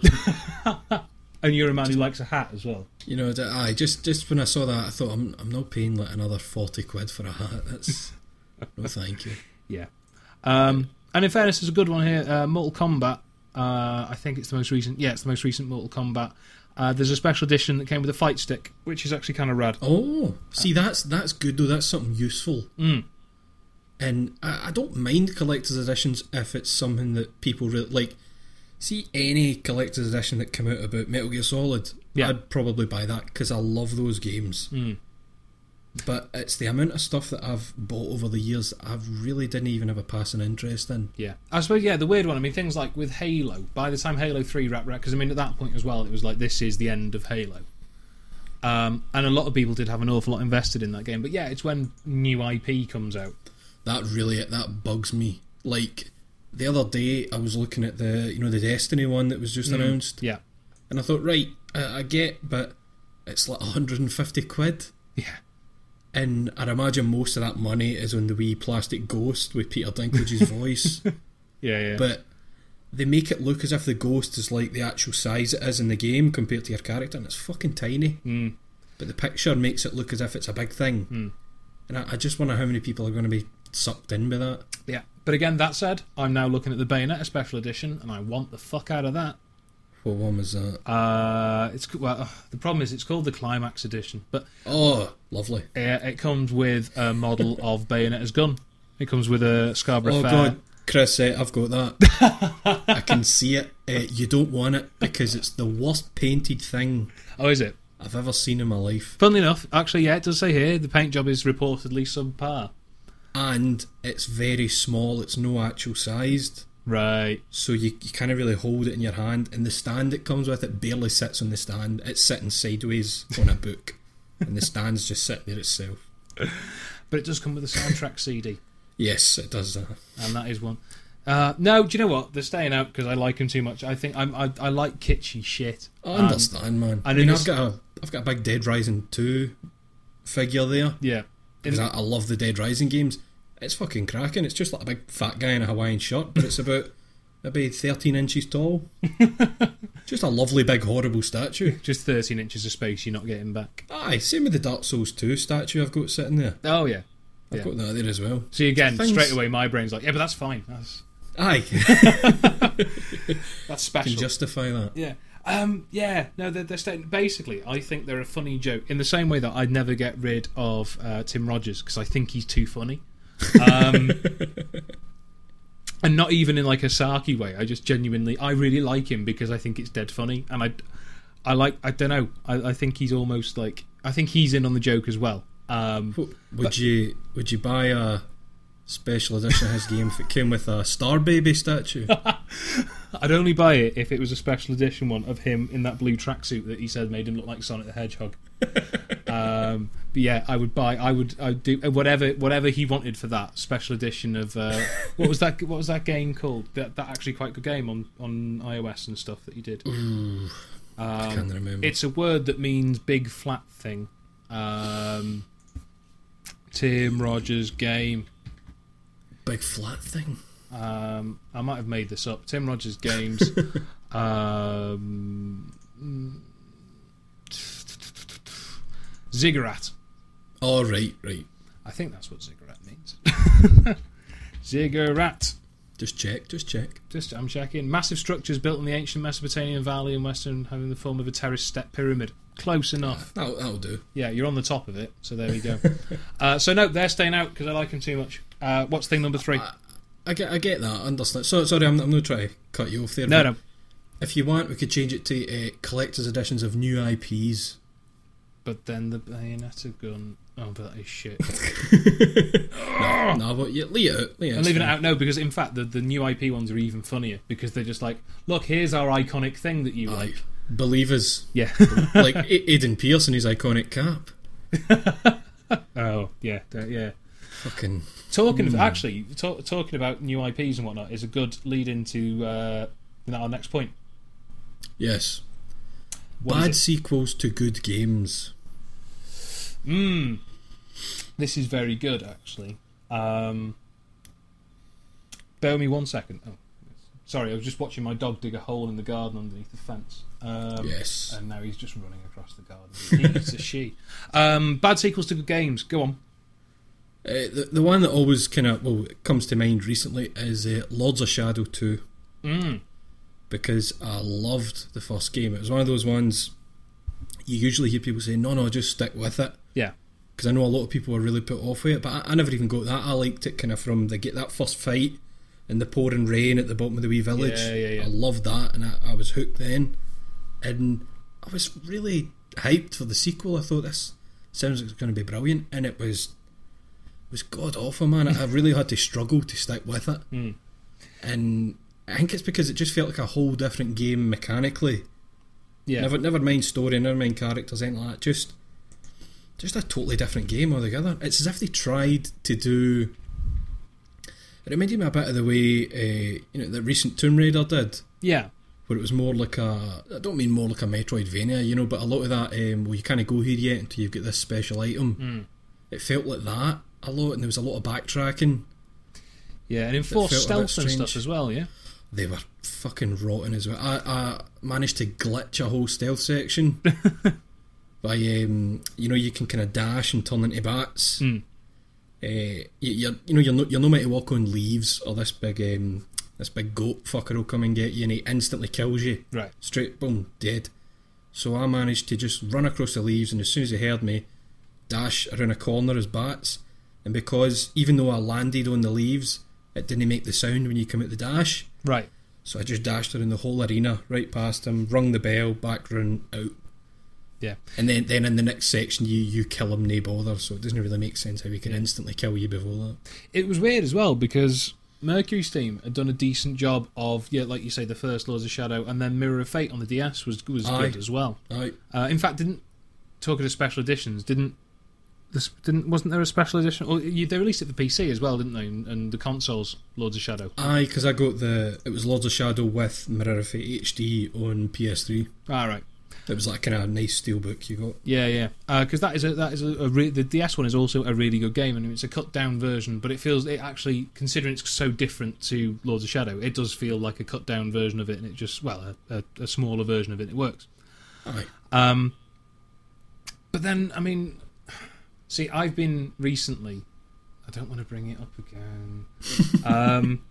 And you're a man who likes a hat as well. you know, aye, just just when I saw that, I thought I'm I'm not paying like another forty quid for a hat. That's no, thank you. Yeah. Um, and in fairness, there's a good one here. Uh, Mortal Kombat. Uh, I think it's the most recent. Yeah, it's the most recent Mortal Kombat. Uh, there's a special edition that came with a fight stick, which is actually kind of rad. Oh, see, that's that's good though. That's something useful. Mm. And I, I don't mind collector's editions if it's something that people really like. See any collector's edition that come out about Metal Gear Solid, Yeah. I'd probably buy that because I love those games. Mm. But it's the amount of stuff that I've bought over the years I really didn't even have a passing interest in. Yeah, I suppose. Yeah, the weird one. I mean, things like with Halo. By the time Halo Three wrapped because I mean, at that point as well, it was like this is the end of Halo. Um, and a lot of people did have an awful lot invested in that game. But yeah, it's when new IP comes out. That really that bugs me. Like the other day, I was looking at the you know the Destiny one that was just announced, Yeah, and I thought, right, I, I get, but it's like 150 quid. yeah, And I'd imagine most of that money is on the wee plastic ghost with Peter Dinklage's voice. yeah, yeah. But they make it look as if the ghost is like the actual size it is in the game compared to your character, and it's fucking tiny. Mm. But the picture makes it look as if it's a big thing. Mm. And I, I just wonder how many people are going to be sucked in by that. yeah. But again, that said, I'm now looking at the Bayonetta special edition, and I want the fuck out of that. What one was that? Uh, it's well, the problem is it's called the Climax Edition, but Oh, lovely. uh, it comes with a model of Bayonetta's gun. It comes with a Scarborough Oh Fair. god, Chris, uh, I've got that. I can see it. Uh, you don't want it because it's the worst painted thing Oh, is it? I've ever seen in my life. Funnily enough, actually, yeah, it does say here the paint job is reportedly subpar. And it's very small, it's no actual sized. Right. So you, you can't really hold it in your hand. And the stand it comes with, it barely sits on the stand. It's sitting sideways on a book. And the stand's just sitting there itself. But it does come with a soundtrack CD, Yes, it does that. and that is one. Uh, no, do you know what? They're staying out because I like them too much. I think I'm, I, I like kitschy shit. I Um, understand, man. I and mean, I've got a I've got a big Dead Rising 2 figure there. yeah. Because I, I love the Dead Rising games. It's fucking cracking. It's just like a big fat guy in a Hawaiian shirt, but it's about maybe 13 inches tall. just a lovely big horrible statue. Just 13 inches of space you're not getting back. Aye, same with the Dark Souls 2 statue I've got sitting there. Oh, yeah. I've Yeah. got that there as well. See, again, Things- straight away my brain's like, yeah, but that's fine. That's, Aye, that's special. can justify that. Yeah. Um, yeah, no, they're, they're staying. Basically, I think they're a funny joke in the same way that I'd never get rid of uh, Tim Rogers because I think he's too funny. Um, and not even in like a sarky way. I just genuinely, I really like him because I think it's dead funny, and I, I like, I don't know, I, I think he's almost like, I think he's in on the joke as well. Um, W- Would you would you buy a special edition of his game if it came with a Star Baby statue? I'd only buy it if it was a special edition one of him in that blue tracksuit that he said made him look like Sonic the Hedgehog. um, but yeah, I would buy. I would. I would do whatever whatever he wanted for that special edition of uh, what was that? What was that game called? That that actually quite good game on on iOS and stuff that he did. Ooh, I Um, can't remember. it's a word that means big flat thing. Um, Tim Rogers game. Big flat thing. Um, I might have made this up. Tim Rogers games. um, ziggurat. Oh right, right. I think that's what ziggurat means. ziggurat. Just check, just check. Just I'm checking. Massive structures built in the ancient Mesopotamian valley in western, having the form of a terraced step pyramid. Close enough. That'll, that'll do. Yeah, you're on the top of it. So there we go. uh, so no, they're staying out because I like them too much. Uh, what's thing number three? I get, I get that. I understand. So, sorry, I'm, I'm not trying to cut you off there. no, no. If you want, we could change it to uh, collector's editions of new IPs. But then the Bayonetta gun. Oh, but that is shit. No, but yeah, leave it out. Leave it I'm leaving it out no because in fact the, the new IP ones are even funnier because they're just like, look, here's our iconic thing that you Aye. like. Believers Yeah. like A- Aiden Pearce and his iconic cap. oh yeah, yeah. Fucking Talking of actually talk, talking about new IPs and whatnot is a good lead into uh, our next point. yes. What Bad sequels to good games. Mm. This is very good, actually. Um, bear with me one second. Oh, sorry, I was just watching my dog dig a hole in the garden underneath the fence. Um, Yes. And now he's just running across the garden. He's a she. Um, bad sequels to good games. Go on. Uh, the, the one that always kind of well comes to mind recently is uh, Lords of Shadow 2 Mm. because I loved the first game. It was one of those ones you usually hear people say, no, no, just stick with it. Yeah. Because I know a lot of people were really put off with it, but I, I never even got that. I liked it kind of from the get that first fight and the pouring rain at the bottom of the wee village. Yeah, yeah, yeah. I loved that, and I, I was hooked then. And I was really hyped for the sequel. I thought this sounds like it's going to be brilliant, and it was was god awful, man. I really had to struggle to stick with it, Mm. and I think it's because it just felt like a whole different game mechanically. Yeah. Never, never mind story, never mind characters, anything like that. Just, just a totally different game altogether. It's as if they tried to do. It reminded me a bit of the way uh, you know the recent Tomb Raider did, Yeah. where it was more like a. I don't mean more like a Metroidvania, you know, but a lot of that. Um, well, you can't go here yet until you've got this special item. Mm. It felt like that a lot, and there was a lot of backtracking. Yeah, and enforced stealth and stuff as well, yeah? They were fucking rotten as well. I, I managed to glitch a whole stealth section by, um, you know, you can kind of dash and turn into bats. Mm. Uh, you, you're, you know, you're not, you're not meant to walk on leaves, or this big, um, this big goat fucker will come and get you, and he instantly kills you. Right. Straight, boom, dead. So I managed to just run across the leaves, and as soon as he heard me, dash around a corner as bats. And because even though I landed on the leaves, it didn't make the sound when you come at the dash. Right. So I just dashed around the whole arena, right past him, rung the bell, back run, out. Yeah. And then, then in the next section, you, you kill him, no bother. So it doesn't really make sense how he can instantly kill you before that. It was weird as well because MercurySteam had done a decent job of, yeah, like you say, the first Lords of Shadow, and then Mirror of Fate on the DS was was Aye. good as well. Aye. Uh, in fact, didn't talking of special editions, didn't this didn't wasn't there a special edition? Or you, they released it for PC as well, didn't they? And, and the consoles, Lords of Shadow. Aye, because I got the. It was Lords of Shadow with Mirror of Fate HD on PS3. All right. It was like kind of a nice steelbook you got. Yeah, yeah. Because that is a that is a, a re- the DS one is also a really good game, and it's a cut down version. But it feels it actually, considering it's so different to Lords of Shadow, it does feel like a cut down version of it, and it just well a, a, a smaller version of it. It works. Aye. Um, but then, I mean, see, I've been recently. I don't want to bring it up again. um,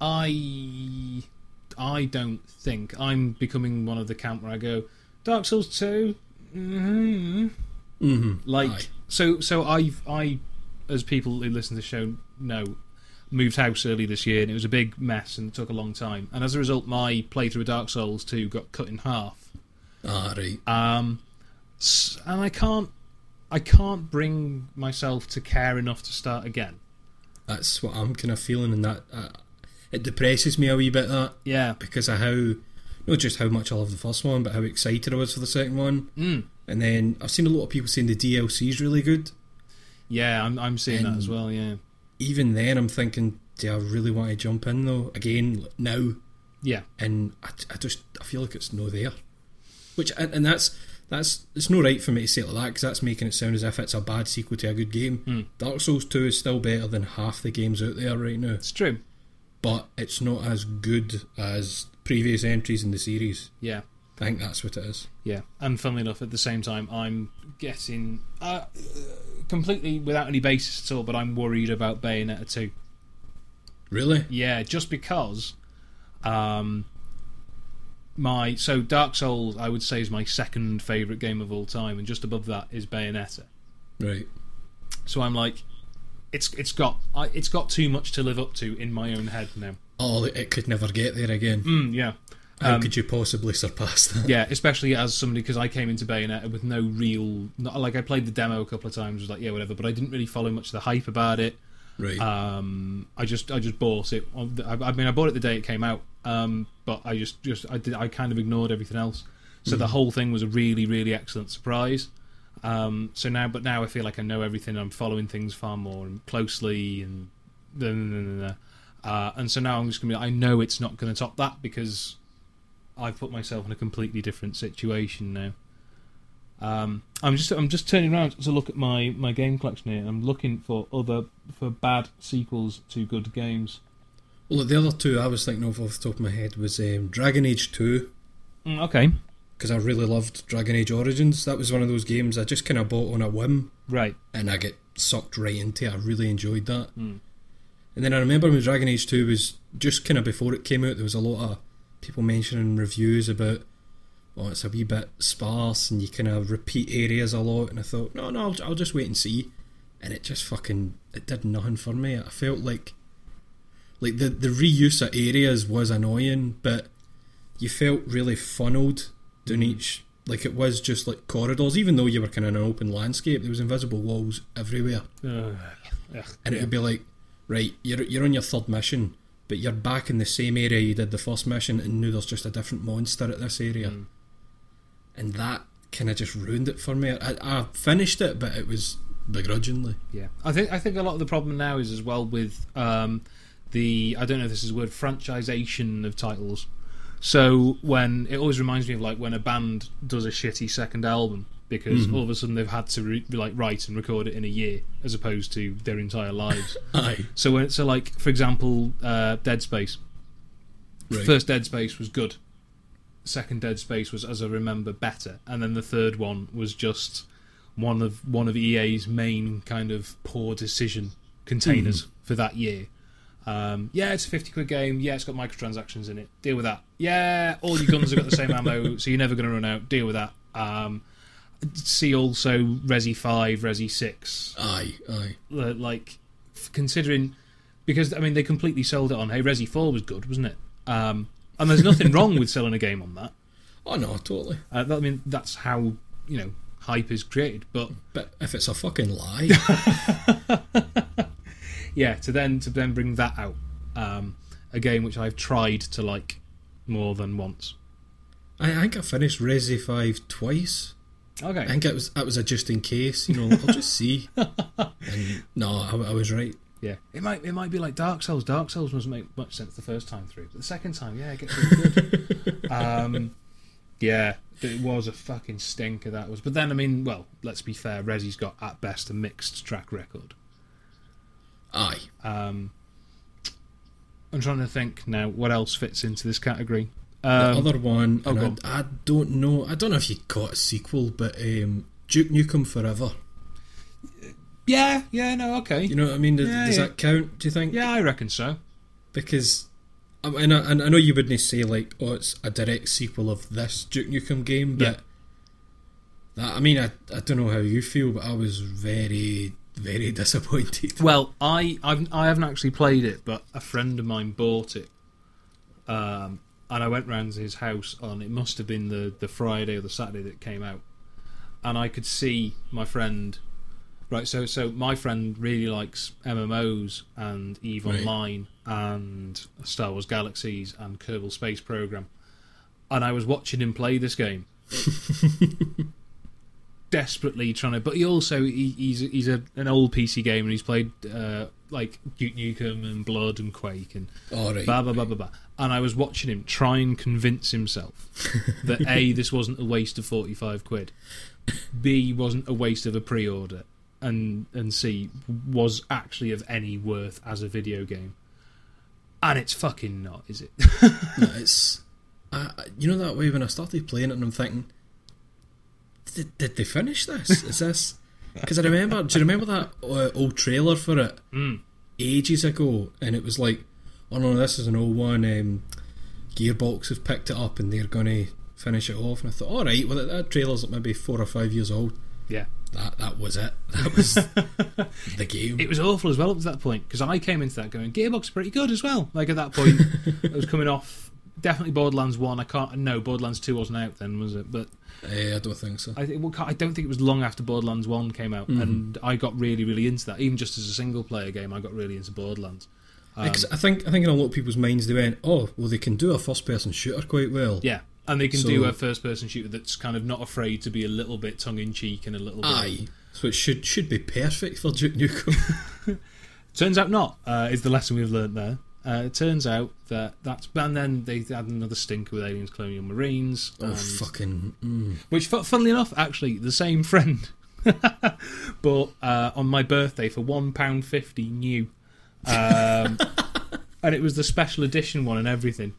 I, I don't think I'm becoming one of the camp where I go Dark Souls 2 mm Mm-hmm. Like Aye. so, so I've I, as people who listen to the show know, moved house early this year, and it was a big mess and it took a long time. And as a result, my playthrough of Dark Souls 2 got cut in half. Ah, right. Um, and I can't, I can't bring myself to care enough to start again. That's what I'm kind of feeling, and that uh, it depresses me a wee bit. That Yeah. because of how not just how much I love the first one, but how excited I was for the second one. Mm. And then I've seen a lot of people saying the DLC is really good. Yeah, I'm I'm seeing that as well. Yeah. Even then, I'm thinking, do I really want to jump in though? Again, now, Yeah. and I, I just I feel like it's no there. Which and, and that's that's it's no right for me to say it like that because that's making it sound as if it's a bad sequel to a good game. Hmm. Dark Souls Two is still better than half the games out there right now, It's true. but it's not as good as previous entries in the series. Yeah. I think that's what it is. Yeah, and funnily enough, at the same time, I'm getting uh, completely without any basis at all. But I'm worried about Bayonetta two. Really? Yeah, just because, um, my so Dark Souls I would say is my second favorite game of all time, and just above that is Bayonetta. Right. So I'm like, it's it's got I, it's got too much to live up to in my own head now. Oh, it could never get there again. Mm, yeah. How Um, could you possibly surpass that? Yeah, especially as somebody because I came into Bayonetta with no real, not, like I played the demo a couple of times, was like yeah whatever, but I didn't really follow much of the hype about it. Right. Um, I just I just bought it. I, I mean I bought it the day it came out, um, but I just just I did I kind of ignored everything else. So the whole thing was a really really excellent surprise. Um, so now, but now I feel like I know everything. I'm following things far more closely, and da- da- da. Uh, and so now I'm just gonna be. I know it's not going to top that because I've put myself in a completely different situation now. Um, I'm just I'm just turning around to look at my, my game collection here. I'm looking for other for bad sequels to good games. Well, the other two I was thinking of off the top of my head was um, Dragon Age 2, Mm, okay, because I really loved Dragon Age Origins. That was one of those games I just kind of bought on a whim, right. and I get sucked right into it. I really enjoyed that. Mm. And then I remember when Dragon Age 2 was just kind of before it came out, there was a lot of people mentioning reviews about, oh, it's a wee bit sparse and you kind of repeat areas a lot. And I thought, no, no, I'll, I'll just wait and see. And it just fucking, it did nothing for me. I felt like, like the, the reuse of areas was annoying, but you felt really funneled doing each, like it was just like corridors, even though you were kind of in an open landscape, there was invisible walls everywhere. Ugh. and it would be like, right, you're you're on your third mission, but you're back in the same area you did the first mission, and now there's just a different monster at this area, Mm. and that kind of just ruined it for me. I, I finished it, but it was begrudgingly. Yeah, I think I think a lot of the problem now is as well with um, the I don't know if this is a word franchisation of titles. So when it always reminds me of like when a band does a shitty second album because all of a sudden they've had to re- like write and record it in a year as opposed to their entire lives. Aye, so when so like for example, uh, Dead Space. right. First Dead Space was good. Second Dead Space was, as I remember, better, and then the third one was just one of one of EA's main kind of poor decision containers for that year. Um, yeah, it's a fifty quid game. Yeah, it's got microtransactions in it. Deal with that. Yeah, all your guns have got the same ammo, so you're never going to run out. Deal with that. Um, see also Resi Five, Resi Six, aye, aye. uh, like considering because I mean they completely sold it on hey Resi Four was good wasn't it um, and there's nothing wrong with selling a game on that Oh no, totally. uh, that- I mean that's how you know hype is created but But if it's a fucking lie, yeah to then to then bring that out um, a game which I've tried to like more than once I, I think I finished Resi Five twice. Okay. I think it was that was a just in case. You know, I'll just see. And no, I, I was right. yeah it might it might be like Dark Souls Dark Souls doesn't make much sense the first time through but the second time yeah it gets really good um, yeah it was a fucking stinker that was but then I mean well let's be fair Resi's got at best a mixed track record Aye. Um, I'm trying to think now what else fits into this category. The Um, other one, oh, and go on. I, I don't know. I don't know if you it a sequel, but um, Duke Nukem Forever. yeah, yeah, no, okay, You know what I mean? Does, Yeah, does yeah. that count? Do you think? yeah, I reckon so. Because, I, and I, and I know you wouldn't say like, oh, it's a direct sequel of this Duke Nukem game, but Yeah. that I mean, I, I don't know how you feel, but I was very very disappointed. Well, I I've, I haven't actually played it, but a friend of mine bought it, um, and I went round to his house on it must have been the the Friday or the Saturday that it came out, and I could see my friend. Right, so so my friend really likes MMOs and Eve Right. Online and Star Wars Galaxies and Kerbal Space Program, and I was watching him play this game, desperately trying to. But he also he, he's he's a, an old PC gamer and he's played uh, like Duke Nukem and Blood and Quake and All right. blah blah blah blah blah. And I was watching him try and convince himself that a this wasn't a waste of forty five quid, b wasn't a waste of a pre order, and and c was actually of any worth as a video game. And it's fucking not, is it? No, it's I- you know that way when I started playing it and I'm thinking, did, did they finish this? Is this? Because I remember, do you remember that uh, old trailer for it Mm. ages ago? And it was like, oh no, this is an old one. Um, Gearbox have picked it up and they're going to finish it off. And I thought, all right, well that, that trailer's like maybe four or five years old. yeah. That that was it. That was the game. It was awful as well up to that point because I came into that going Gearbox is pretty good as well. Like at that point, it was coming off definitely Borderlands One. I can't no Borderlands Two wasn't out then, was it? But Eh, I don't think so. I think well, I don't think it was long after Borderlands One came out, and I got really really into that. Even just as a single player game, I got really into Borderlands. Um, Because I think I think in a lot of people's minds they went, oh, well they can do a first person shooter quite well. yeah, and they can So- do a first-person shooter that's kind of not afraid to be a little bit tongue-in-cheek and a little bit. Aye. So it should should be perfect for Duke Nukem. Turns out not. Uh, is the lesson we've learned there. Uh, it turns out that that's and then they had another stinker with aliens, colonial marines. oh and- fucking. Mm. Which, funnily enough, actually, the same friend bought uh, on my birthday for one pound fifty new, um, and it was the special edition one and everything.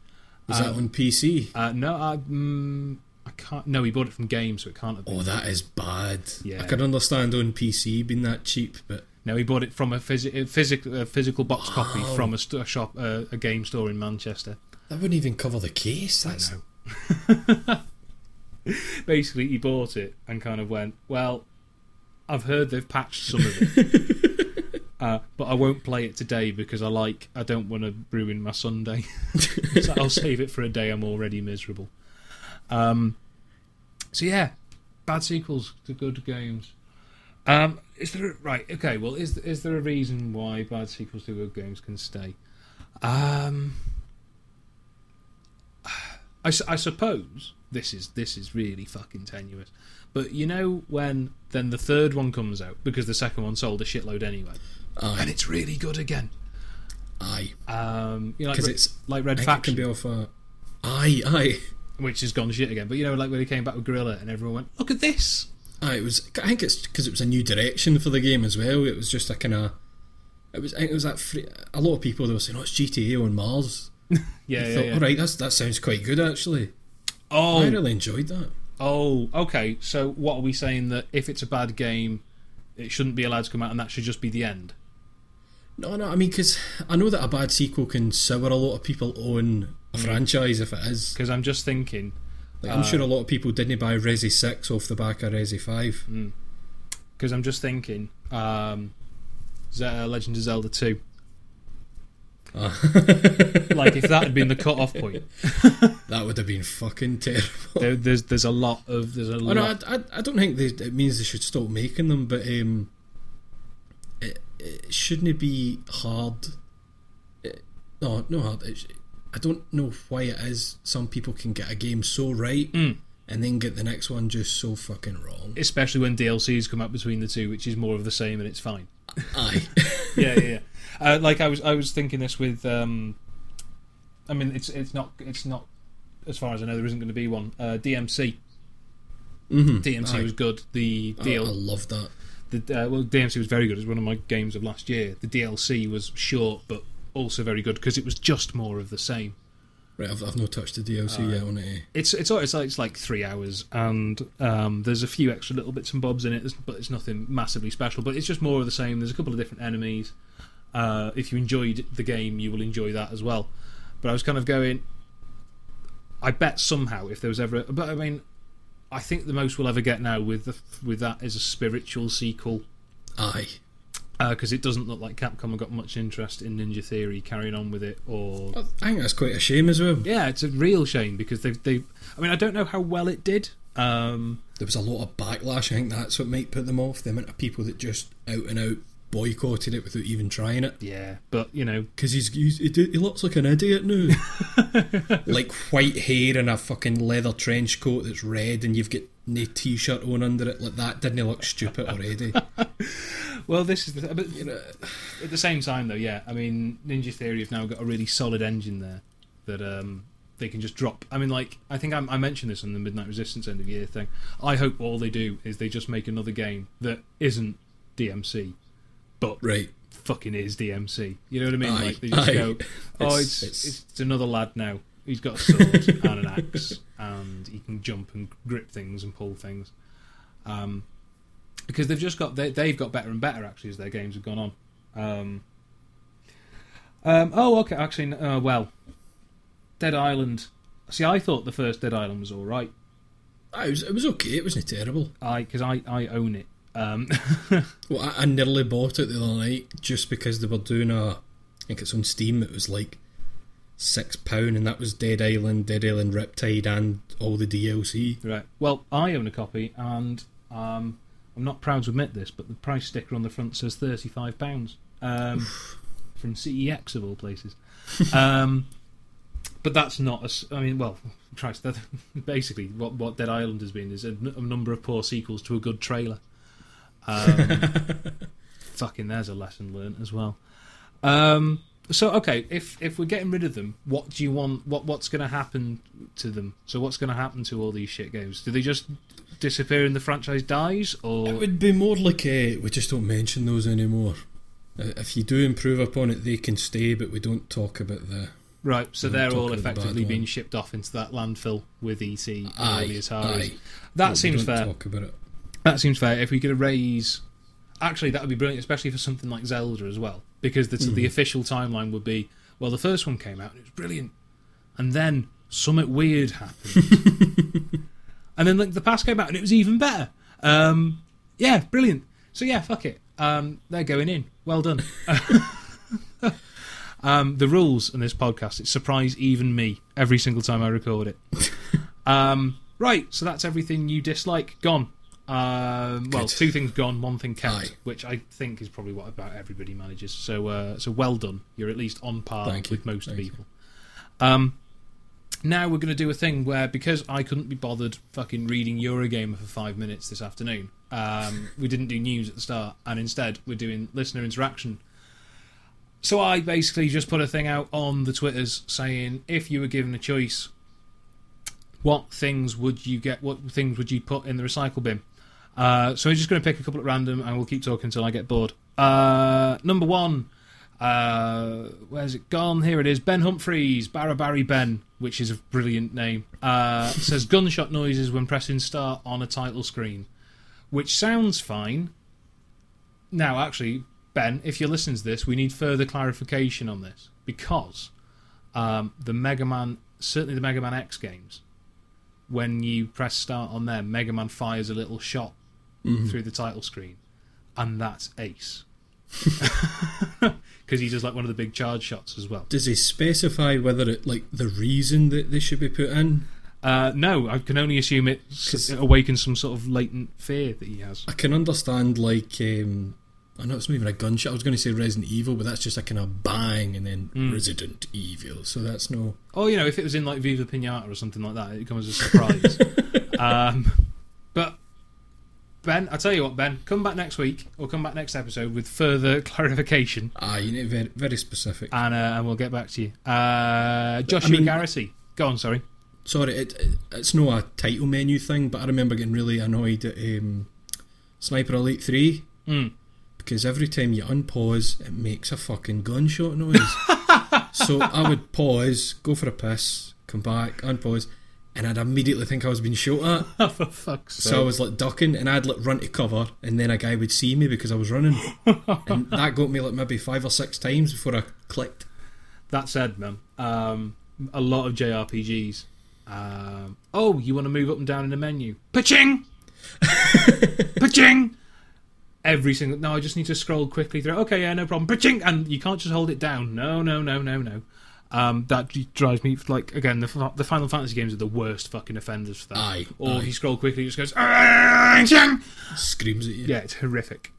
Was that on PC? Uh, no, I, mm, I can't. No, he bought it from Game, so it can't have been. Oh, that is bad. Yeah. I can understand on PC being that cheap, but No, he bought it from a, phys- a, physic- a physical box copy Oh. from a, st- a shop, uh, a game store in Manchester. that wouldn't even cover the case. That's know. Basically, he bought it and kind of went, "Well, I've heard they've patched some of it, uh, but I won't play it today because I like I don't want to ruin my Sunday. so I'll save it for a day I'm already miserable." Um, so yeah, bad sequels to good games. Um, is there a, right? Okay, well, is is there a reason why bad sequels to good games can stay? Um, I, I suppose this is this is really fucking tenuous, but you know when then the third one comes out because the second one sold a shitload anyway, and it's really good again. aye. Um, you know, like, Re- it's like Red it can Faction, be off a. Aye, aye, which has gone shit again. But you know, like when he came back with Guerrilla, and everyone went, "Look at this." Aye. It was. I think it's because it was a new direction for the game as well. It was just a kind of. It was. I think it was that. Free, a lot of people they were saying, "Oh, it's GTA on Mars." Yeah, yeah, thought, yeah. all right, that's that sounds quite good actually. Oh, I really enjoyed that. oh, okay. So what are we saying that if it's a bad game, it shouldn't be allowed to come out, and that should just be the end? No, no, I mean, because I know that a bad sequel can sour a lot of people on a Mm. franchise if it is. Because I'm just thinking, Like, I'm Uh, sure a lot of people didn't buy Resi 6 off the back of Resi 5. because I'm just thinking, um, uh, Legend of Zelda two. like if that had been the cut-off point, That would have been fucking terrible. there, there's there's a lot of there's a Oh, lot. no, I, I, I don't think they, it means they should stop making them, but um, it, it shouldn't it be hard. It, no, no hard. It, I don't know why it is some people can get a game so right Mm. and then get the next one just so fucking wrong. especially when DLCs come up between the two, which is more of the same and it's fine. Aye. yeah, yeah, yeah. Uh, like I was, I was thinking this with. Um, I mean, it's it's not it's not as far as I know there isn't going to be one. Uh, DMC, mm-hmm. DMC was good. The I, I deal, love that. the uh, well, DMC was very good. It was one of my games of last year. The DLC was short, but also very good because it was just more of the same. Right, I've, I've not touched the DLC yet on it. It's it's it's like, it's like three hours, and um, there's a few extra little bits and bobs in it, but it's nothing massively special. But it's just more of the same. There's a couple of different enemies. Uh, if you enjoyed the game, you will enjoy that as well. But I was kind of going. I bet somehow if there was ever, a, but I mean, I think the most we'll ever get now with the, with that is a spiritual sequel Aye. Because it doesn't look like Capcom have got much interest in Ninja Theory carrying on with it or I think that's quite a shame as well. yeah, it's a real shame because they've they. I mean, I don't know how well it did. Um, There was a lot of backlash. I think that's what might put them off. The amount of people that just out and out boycotted it without even trying it. yeah, but you know, Because he's, he's he, he looks like an idiot now. like white hair and a fucking leather trench coat that's red, and you've got no t-shirt on under it. Like that didn't he look stupid already. well, this is the. But you know, at the same time, though, yeah, I mean, Ninja Theory have now got a really solid engine there that um, they can just drop. I mean, like I think I, I mentioned this on the Midnight Resistance end of year thing. I hope all they do is they just make another game that isn't DMC, but right. fucking is DMC. You know what I mean? Aye, like they just aye. go, oh, It's- it's, it's- it's another lad now. He's got a sword and an axe, and he can jump and grip things and pull things. Um, because they've just got they, they've got better and better actually as their games have gone on. Um, um, oh, okay. Actually, uh, well, Dead Island. See, I thought the first Dead Island was all right. Ah, It was, it was okay. It wasn't terrible. I because I, I own it. Um, Well, I, I nearly bought it the other night just because they were doing a. I think it's on Steam. It was like six pound, and that was Dead Island, Dead Island Riptide, and all the DLC. Right. Well, I own a copy, and um, I'm not proud to admit this, but the price sticker on the front says thirty-five pounds um, from CEX of all places. um, but that's not. A, s- I mean, well, Christ, that, basically what what Dead Island has been is a, n- a number of poor sequels to a good trailer. Um, fucking, there's a lesson learnt as well. Um, so okay, if if we're getting rid of them, what do you want? What what's going to happen to them? So what's going to happen to all these shit games? Do they just disappear and the franchise dies, or It would be more like a, we just don't mention those anymore. Uh, If you do improve upon it, they can stay, but we don't talk about the. right? So they're all about the effectively being shipped off into that landfill with ET and Aye, the. That seems don't fair. Talk about it. That seems fair. If we could erase, actually, that would be brilliant, especially for something like Zelda as well, because the, the official timeline would be well, the first one came out and it was brilliant, and then something weird happened, and then like the past came out and it was even better. Um, yeah, brilliant. So yeah, fuck it. Um, they're going in. Well done. um, the rules in this podcast it surprise even me every single time I record it. um, right, so that's everything you dislike gone. Um, well, Good. two things gone, one thing kept, which I think is probably what about everybody manages. So, uh, so well done. You're at least on par with most Thank you. people. Um, now we're going to do a thing where because I couldn't be bothered fucking reading Eurogamer for five minutes this afternoon, um, we didn't do news at the start, and instead we're doing listener interaction. So I basically just put a thing out on the Twitters saying if you were given a choice, what things would you get? What things would you put in the recycle bin? Uh, so we're just going to pick a couple at random, and we'll keep talking until I get bored. Uh, number one, uh, where's it gone? Here it is. Ben Humphreys, Barabari Ben, which is a brilliant name. Uh, says gunshot noises when pressing start on a title screen, which sounds fine. Now, actually, Ben, if you're listening to this, we need further clarification on this because um, the Mega Man, certainly the Mega Man X games, when you press start on them, Mega Man fires a little shot through the title screen, and that's ace. Because he does like one of the big charge shots as well. Does he specify whether it like the reason that they should be put in? Uh, no, I can only assume it, it awakens some sort of latent fear that he has. I can understand like um, I know it's not even a gunshot. I was going to say Resident Evil, but that's just a kind of bang and then Mm. Resident Evil. So that's no. Oh, you know, if it was in like Viva Pinata or something like that, it comes as a surprise. um, Ben, I'll tell you what, Ben, come back next week or come back next episode with further clarification, Ah, you need very, very specific. and uh, and we'll get back to you. Uh, Joshua mean- Garrity, go on. Sorry. Sorry, it, it, it's not a title menu thing, but I remember getting really annoyed at um, Sniper Elite 3 Mm. because every time you unpause, it makes a fucking gunshot noise. so I would pause, go for a piss, come back, unpause, and I'd immediately think I was being shot at. For fuck's sake. So I was like ducking, and I'd like run to cover, and then a guy would see me because I was running, and that got me like maybe five or six times before I clicked. That said, man, um, a lot of JRPGs. Um, oh, you want to move up and down in the menu? Paching! Paching! Every single. No, I just need to scroll quickly through. Okay, yeah, no problem. Paching! And you can't just hold it down. No, no, no, no, no. Um, that drives me like again. The, the Final Fantasy games are the worst fucking offenders for that. Aye, Or aye. you scroll quickly, it just goes. Screams at you. Yeah, it's horrific.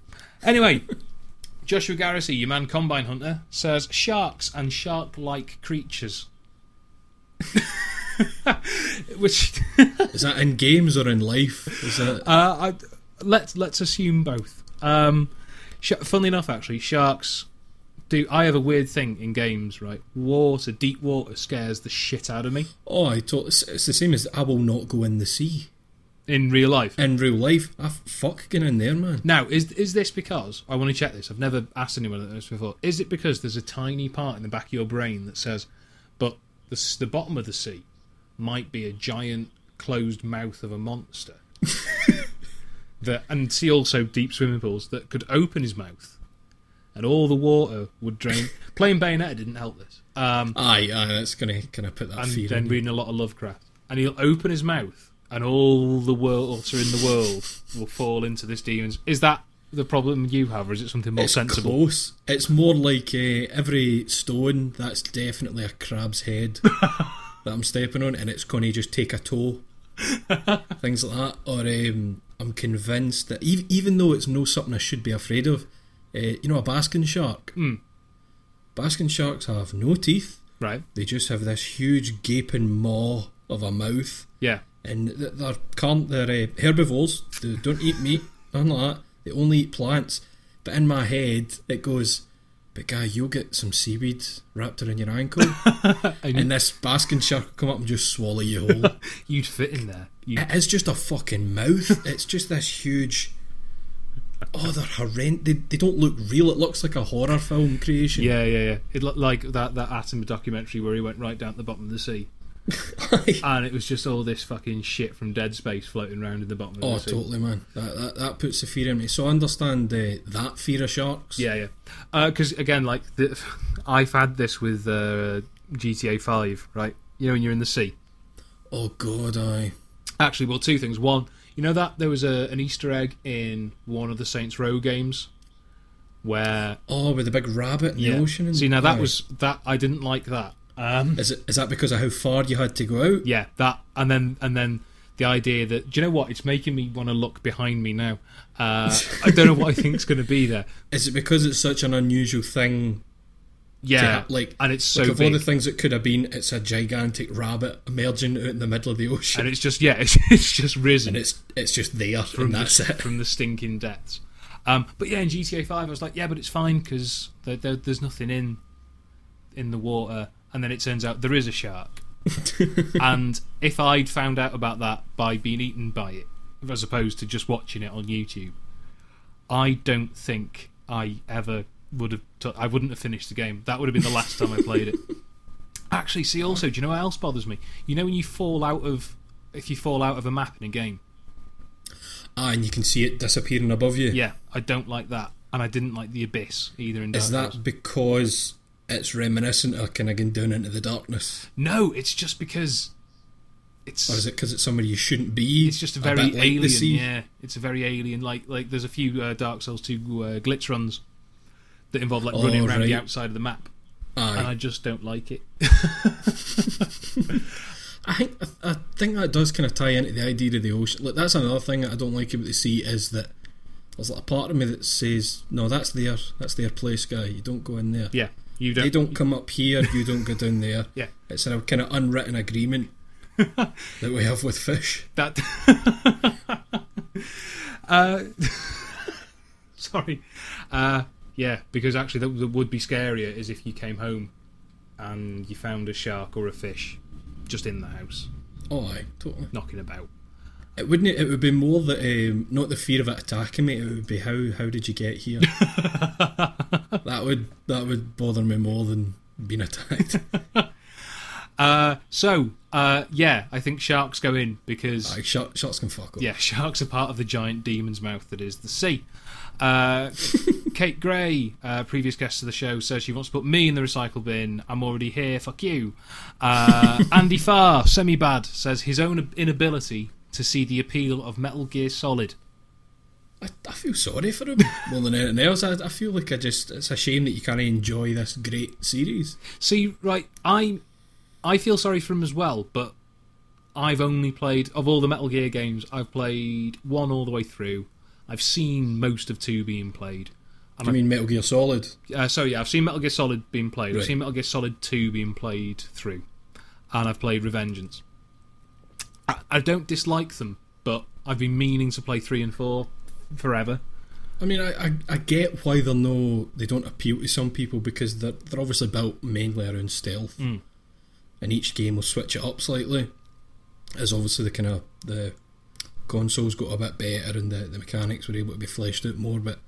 Anyway, Joshua Garrity, your man Combine Hunter, says sharks and shark-like creatures. Which Is that in games or in life? Is that uh, I, let's let's assume both. Um, sh- funnily enough, actually, sharks do. I have a weird thing in games. Right, water, deep water, scares the shit out of me Oh, I told, it's, it's the same as I will not go in the sea. in real life. In real life, I f- fuck getting in there, man. Now, is is this because I want to check this? I've never asked anyone this before. Is it because there's a tiny part in the back of your brain that says, "But the the bottom of the sea might be a giant closed mouth of a monster," that and see also deep swimming pools that could open his mouth, and all the water would drain. Playing Bayonetta didn't help this. Um, Aye, aye, that's gonna kind of put that and fear then in reading a lot of Lovecraft, and he'll open his mouth, and all the water in the world will fall into this demon's. Is that the problem you have, or is it something more It's sensible? close. It's more like uh, every stone. That's definitely a crab's head that I'm stepping on, and it's going to just take a toe. Things like that. Or um, I'm convinced that ev- even though it's no something I should be afraid of, uh, you know, a basking shark. Hmm. Basking sharks have no teeth, Right. They just have this huge gaping maw of a mouth, Yeah. and they're can't they're uh, herbivores. They don't eat meat, nothing like that. They only eat plants. But in my head, it goes, "But guy, you'll get some seaweed wrapped around your ankle, and this basking shark will come up and just swallow you whole." You'd fit in there. You, It is just a fucking mouth. It's just this huge. Oh, they're horrendous. They, they don't look real. It looks like a horror film creation. yeah, yeah, yeah. It looked like that that Atom documentary where he went right down to the bottom of the sea, and it was just all this fucking shit from Dead Space floating around in the bottom of oh, the sea. totally, man. That, that that puts the fear in me. So I understand uh, that fear of sharks. Yeah, yeah. Because again, like the, I've had this with uh, GTA Five, right? You know, when you're in the sea. Oh God, I. Actually, well, two things. One, you know that there was a, an Easter egg in one of the Saints Row games where Oh, with the big rabbit in the ocean. And, See, now that Aye. was that I didn't like that. Um, Is it? Is that because of how far you had to go out? yeah, that and then and then the idea that do you know what? It's making me want to look behind me now. Uh, I don't know what I think's going to be there. Is it because it's such an unusual thing? Yeah, to like and it's so like of all the things it could have been, it's a gigantic rabbit emerging out in the middle of the ocean, and it's just yeah, it's, it's just risen. and it's it's just there, from and the, that's it. from the stinking depths. Um, but yeah, in GTA Five, I was like, yeah, but it's fine because there, there, there's nothing in in the water, and then it turns out there is a shark. and if I'd found out about that by being eaten by it, as opposed to just watching it on YouTube, I don't think I ever would have. T- I wouldn't have finished the game. That would have been the last time I played it. Actually, see, also, do you know what else bothers me? You know when you fall out of if you fall out of a map in a game. Ah, and you can see it disappearing above you. Yeah, I don't like that, and I didn't like the abyss either. In Dark Is that Souls. because it's reminiscent of kind of going down into the darkness, No, it's just because it's or is it because it's somewhere you shouldn't be? it's just a a very bit like the alien. sea? yeah, it's a very alien. Like like there's a few uh, Dark Souls two uh, glitch runs that involve like Oh, running around the outside of the map, Aye. and I just don't like it. I think I, I think that does kind of tie into the idea of the ocean. Look, that's another thing that I don't like about the sea is that there's like a part of me that says, "No, that's their that's their place, guy. You don't go in there. Yeah, you don't. They don't come up here. You don't go down there." Yeah. It's a kind of unwritten agreement that we have with fish. That. uh, sorry. Uh, yeah, because actually, that, that would be scarier is if you came home and you found a shark or a fish just in the house, Oh, aye, totally. knocking about. It wouldn't. It would be more that um, not the fear of it attacking me. It would be how how did you get here? that would that would bother me more than being attacked. Uh, so, uh, yeah, I think sharks go in because shots can fuck up. yeah, sharks are part of the giant demon's mouth that is the sea. Uh, Kate Gray, uh, previous guest of the show, says she wants to put me in the recycle bin. I'm already here. Fuck you. Uh, Andy Farr, semi bad, says his own inability to see the appeal of Metal Gear Solid. I, I feel sorry for him more than anything else. I, I feel like I just it's a shame that you can't enjoy this great series. See, right, I I feel sorry for him as well, but I've only played of all the Metal Gear games, I've played one all the way through. I've seen most of two being played. Do you mean Metal Gear Solid? Uh, so yeah, I've seen Metal Gear Solid being played. I've seen Metal Gear Solid Two being played through, and I've played Revengeance. I, I don't dislike them, but I've been meaning to play three and four forever. I mean, I, I, I get why they're no they don't appeal to some people because they're they're obviously built mainly around stealth, Mm. and each game will switch it up slightly. As obviously the kind of the consoles got a bit better and the, the mechanics were able to be fleshed out more. But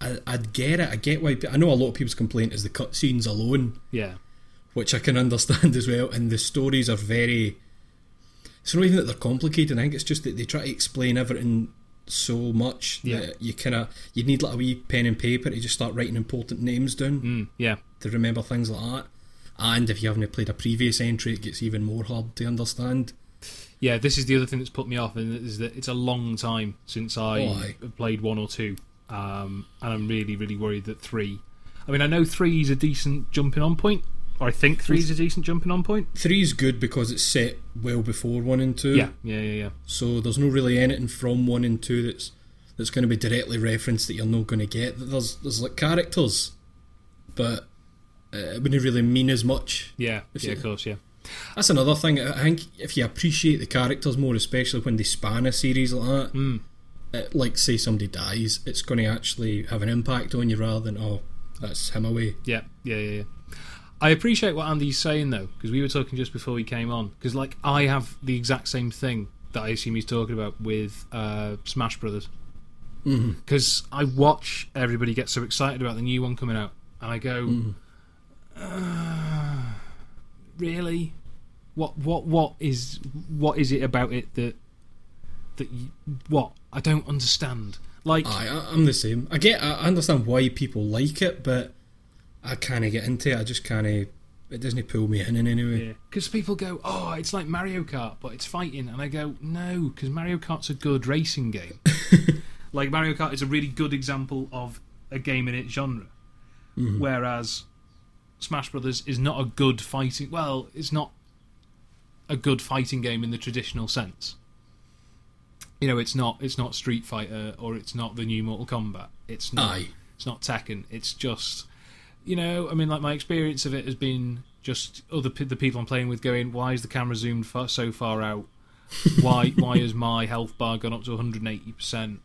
I I'd get it. I get why. I know a lot of people's complaint is the cutscenes alone, Yeah, which I can understand as well. And the stories are very. It's not even that they're complicated. I think it's just that they try to explain everything so much Yeah. that you kind of you need like a wee pen and paper to just start writing important names down mm, yeah, to remember things like that. And if you haven't played a previous entry, it gets even more hard to understand. Yeah. This is the other thing that's put me off, and is that it's a long time since I have played one or two, um, and I'm really, really worried that three. I mean, I know three is a decent jumping on point, or I think three is a decent jumping on point. Three is good because it's set well before one and two. Yeah, yeah, yeah, yeah. So there's no really anything from one and two that's that's going to be directly referenced that you're not going to get. There's there's like characters, but uh, it wouldn't really mean as much. Yeah, yeah, you- of course, yeah. That's another thing. I think if you appreciate the characters more, especially when they span a series like that, Mm. uh, like say somebody dies, it's going to actually have an impact on you rather than oh, that's him away. Yeah, yeah, yeah, yeah. I appreciate what Andy's saying though, because we were talking just before we came on. Because like I have the exact same thing that I assume he's talking about with uh, Smash Brothers. Because I watch everybody get so excited about the new one coming out, and I go, uh, "Really? What? What? What is? What is it about it that that? You, what? I don't understand." Like, I, I'm the same. I get, I understand why people like it, but I can't get into it. I just can't. It doesn't pull me in in any way. Because people go, oh, it's like Mario Kart, but it's fighting. And I go, no, because Mario Kart's a good racing game. like, Mario Kart is a really good example of a game in its genre. Mm-hmm. Whereas Smash Brothers is not a good fighting. Well, it's not a good fighting game in the traditional sense. You know, it's not. It's not Street Fighter or it's not the new Mortal Kombat. It's not. Aye. It's not Tekken. It's just, you know, I mean, like my experience of it has been just other the people I'm playing with going, why is the camera zoomed far, so far out? Why why has my health bar gone up to 180 percent?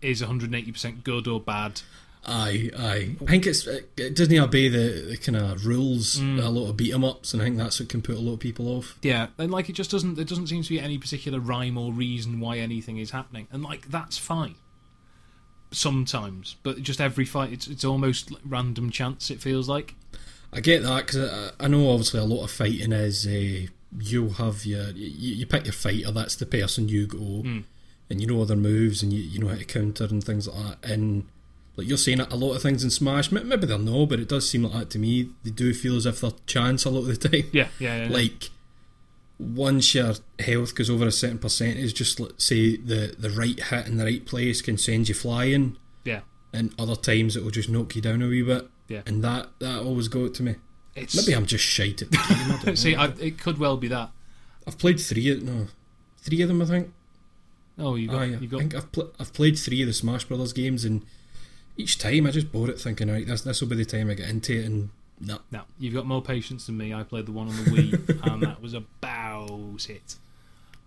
Is 180 percent good or bad? Aye, aye. I think it's it doesn't obey the, the kind of rules. Mm. A lot of beat 'em ups, and I think that's what can put a lot of people off. Yeah, and like it just doesn't. There doesn't seem to be any particular rhyme or reason why anything is happening, and like that's fine. Sometimes, but just every fight, it's it's almost like random chance. It feels like. I get that because I, I know obviously a lot of fighting is uh, you'll have your you, you pick your fighter. That's the person you go, Hmm. and you know other moves and you, you know how to counter and things like that. And like you're saying, a lot of things in Smash, maybe they're no, but it does seem like that to me. They do feel as if they're chance a lot of the time. Yeah, yeah, yeah. like once your health goes over a certain percentage, just let's say the the right hit in the right place can send you flying, yeah. and other times it will just knock you down a wee bit. Yeah. and that that always got to me. It's Maybe I'm just shite at the game. I see. I, it could well be that. I've played three. of- No, three of them. I think. Oh, you got Aye, you I got think I've pl- I've played three of the Smash Brothers games, and each time I just bought it thinking, right, this this will be the time I get into it, and no, No, you've got more patience than me. I played the one on the Wii, and that was about it.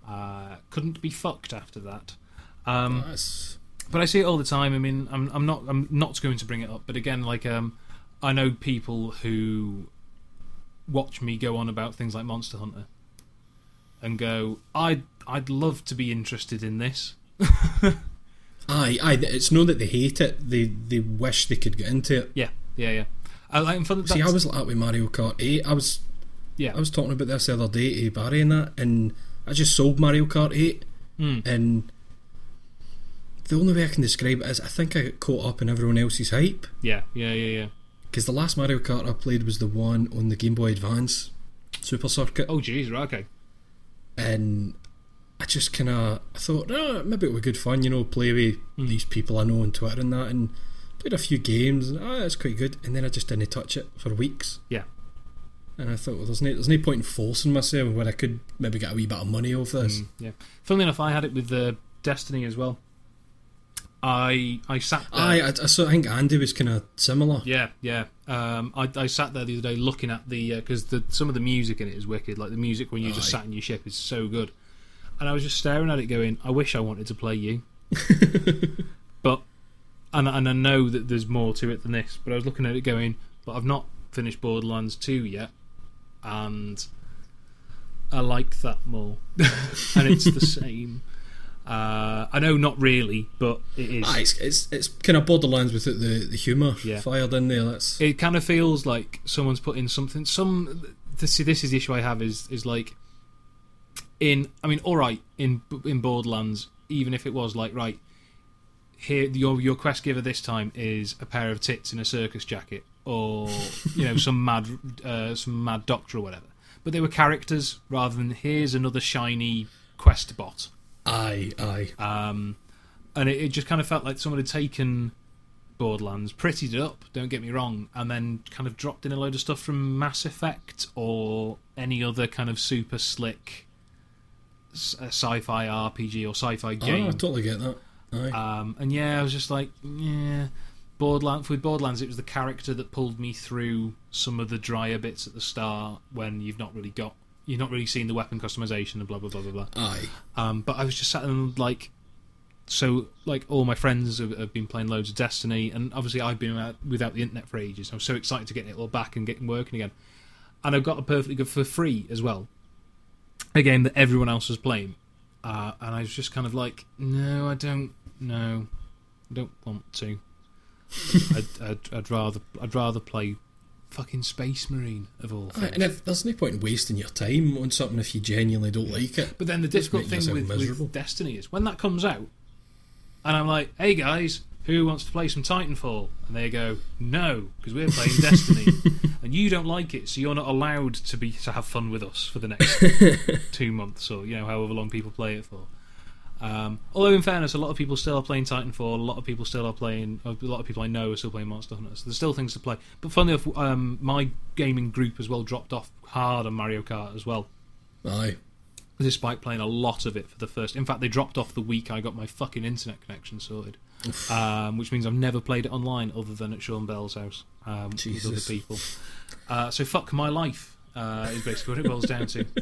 Uh, couldn't be fucked after that. Um, that's but I see it all the time. I mean, I'm, I'm not I'm not going to bring it up, but again, like um, I know people who watch me go on about things like Monster Hunter, and go, I'd I'd love to be interested in this. aye, aye. It's not that they hate it; they they wish they could get into it. Yeah, yeah, yeah. I like for See, I was like that with Mario Kart 8. I was yeah, I was talking about this the other day to Barry and that, and I just sold Mario Kart 8, Mm. and the only way I can describe it is I think I got caught up in everyone else's hype. yeah, yeah, yeah, yeah. Because the last Mario Kart I played was the one on the Game Boy Advance Super Circuit, Oh, jeez, right, okay. and I just kind of thought, oh, maybe it would be good fun, you know, play with these people I know on Twitter and that, and played a few games, and oh, that's quite good. And then I just didn't touch it for weeks, Yeah. and I thought, well, there's no, there's no point in forcing myself when I could maybe get a wee bit of money off this. Mm, yeah. Funnily enough, I had it with uh, Destiny as well. I I sat there. I, I, saw, I think Andy was kind of similar. Yeah, yeah. Um, I, I sat there the other day looking at the because the some of the music in it is wicked. Like the music when you just sat in your ship is so good, and I was just staring at it, going, "I wish I wanted to play you," but and and I know that there's more to it than this. But I was looking at it, going, "But I've not finished Borderlands two yet, and I like that more, and it's the same." Uh, I know, not really, but it is. Aye, it's, it's it's kind of Borderlands without the the humour Yeah. fired in there. That's it kind of feels like someone's put in something some this, see, this is the issue i have is is like in i mean all right in in borderlands even if it was like right here your your quest giver this time is a pair of tits in a circus jacket or you know some mad uh, some mad doctor or whatever but they were characters rather than here's another shiny quest bot aye, aye. um, and it, it just kind of felt like someone had taken Borderlands, prettied it up, don't get me wrong, and then kind of dropped in a load of stuff from Mass Effect or any other kind of super slick sci-fi RPG or sci-fi game. Oh, I totally get that. Um, and yeah, I was just like, yeah. Borderlands with Borderlands, it was the character that pulled me through some of the drier bits at the start when you've not really got you've not really seen the weapon customization and blah blah blah blah blah. Aye. Um, but I was just sat and like, so like all my friends have, have been playing loads of Destiny, and obviously I've been out, without the internet for ages. I'm so excited to get it all back and getting working again, and I've got a perfectly good for free as well. A game that everyone else was playing, uh, and I was just kind of like, no, I don't, no, I don't want to. I'd, I'd, I'd rather, I'd rather play fucking Space Marine of all things. and if there's no point in wasting your time on something if you genuinely don't like it. But then the difficult thing with, with Destiny is when that comes out, and I'm like, "Hey guys, who wants to play some Titanfall?" And they go, "No, because we're playing Destiny, and you don't like it, so you're not allowed to be to have fun with us for the next two months or you know however long people play it for." Um, although, in fairness, a lot of people still are playing Titanfall. A lot of people still are playing. A lot of people I know are still playing Monster Hunter. So there's still things to play. But funny enough, um, my gaming group as well dropped off hard on Mario Kart as well Aye. despite playing a lot of it for the first. In fact, they dropped off the week I got my fucking internet connection sorted, um, which means I've never played it online other than at Sean Bell's house um, with other people. Uh, so fuck my life uh, is basically what it boils down to.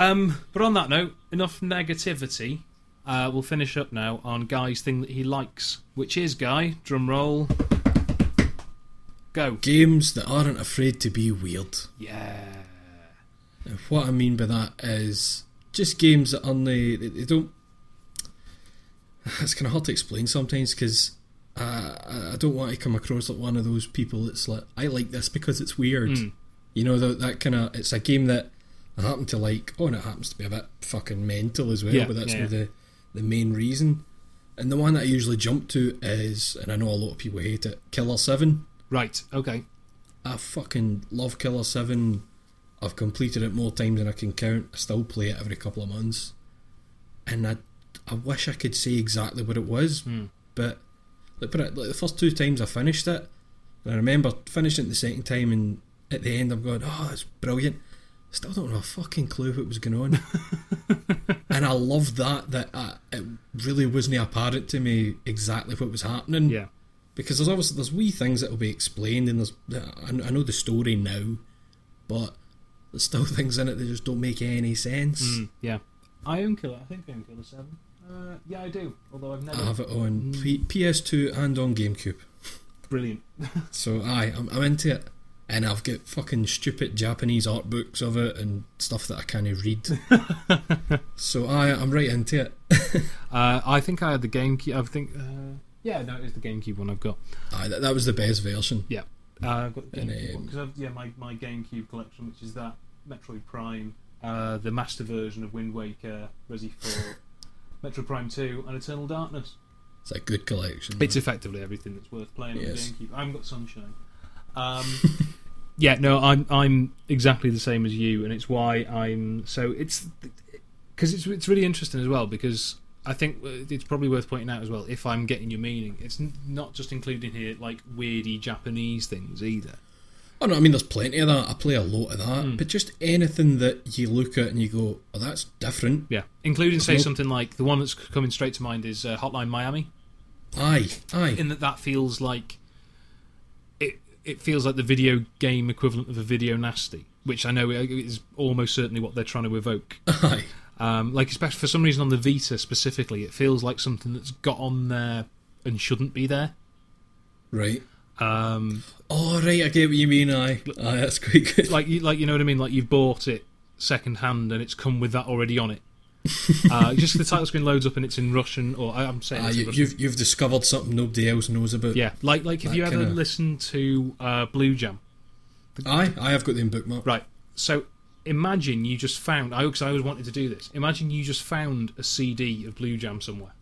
Um, but on that note, enough negativity. Uh, we'll finish up now on Guy's thing that he likes, which is Guy. Drum roll. Go. Games that aren't afraid to be weird. Yeah. And what I mean by that is just games that only they, they don't. It's kind of hard to explain sometimes because uh, I I don't want to come across like one of those people that's like I like this because it's weird. Mm. You know that that kind of it's a game that I happen to like. Oh, and it happens to be a bit fucking mental as well, Yeah, but that's yeah. the the main reason. And the one that I usually jump to is, and I know a lot of people hate it, Killer Seven. Right. Okay. I fucking love Killer 7. I've completed it more times than I can count. I still play it every couple of months. And I, I wish I could say exactly what it was, Hmm. but like, but it, like the first two times I finished it, and I remember finishing it the second time, and at the end I'm going, oh, that's brilliant. Still don't have a fucking clue what was going on. and I love that, that uh, it really wasn't apparent to me exactly what was happening Yeah. because there's obviously there's wee things that will be explained and there's I I know the story now, but there's still things in it that just don't make any sense. Mm, yeah. I own Killer. I think I own Killer 7. Uh, yeah, I do. Although I've never. I have it on P- PS2 and on GameCube, Brilliant. so aye, I'm, I'm into it. And I've got fucking stupid Japanese art books of it and stuff that I can't read. so aye, I'm right into it. Uh, I think I had the GameCube. I think. Uh, yeah, no, it is the GameCube one I've got. Aye, that, that was the best version. Yeah. Uh, I've got GameCube um. Because, yeah, my, my GameCube collection, which is that Metroid Prime, uh, the master version of Wind Waker, Resi 4, Metroid Prime 2, and Eternal Darkness. It's a good collection. It's effectively everything that's worth playing on Yes. the GameCube. I haven't got Sunshine. Um, yeah, no, I'm I'm exactly the same as you, and it's why I'm so it's because it's it's really interesting as well because I think uh, it's probably worth pointing out as well if I'm getting your meaning, it's not just including here like weirdy Japanese things either. Oh no, I mean there's plenty of that. I play a lot of that, Hmm. but just anything that you look at and you go, "Oh, that's different." Yeah, including say no- something like the one that's coming straight to mind is uh, Hotline Miami. Aye, aye. in that that feels like it it feels like the video game equivalent of a video nasty, which I know is almost certainly what they're trying to evoke. Aye. Um, like especially for some reason on the Vita specifically, it feels like something that's got on there and shouldn't be there. Right. Um, Oh, right, I get what you mean, I Aye, that's quite good. like you like you know what I mean. Like you've bought it second hand and it's come with that already on it. uh, just the title screen loads up and it's in Russian, or I- I'm saying in you, Russian. you've, you've discovered something nobody else knows about. yeah, like like have you ever kinda- listened to uh, Blue Jam? Aye, I have got them bookmarked. Right. So imagine you just found. I because I always wanted to do this. Imagine you just found a CD of Blue Jam somewhere.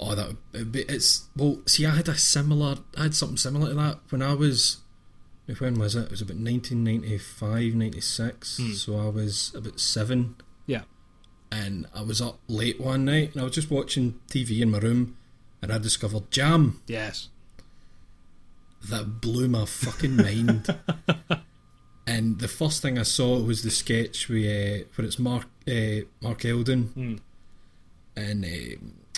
Oh, that be, it's well. See, I had a similar, I had something similar to that when I was. When was it? It was about 1995, 96. Hmm. So I was about seven, Yeah. and I was up late one night, and I was just watching TV in my room, and I discovered Jam. Yes. that blew my fucking mind. and the first thing I saw was the sketch where, uh, where it's Mark uh, Mark Eldon Hmm. and uh,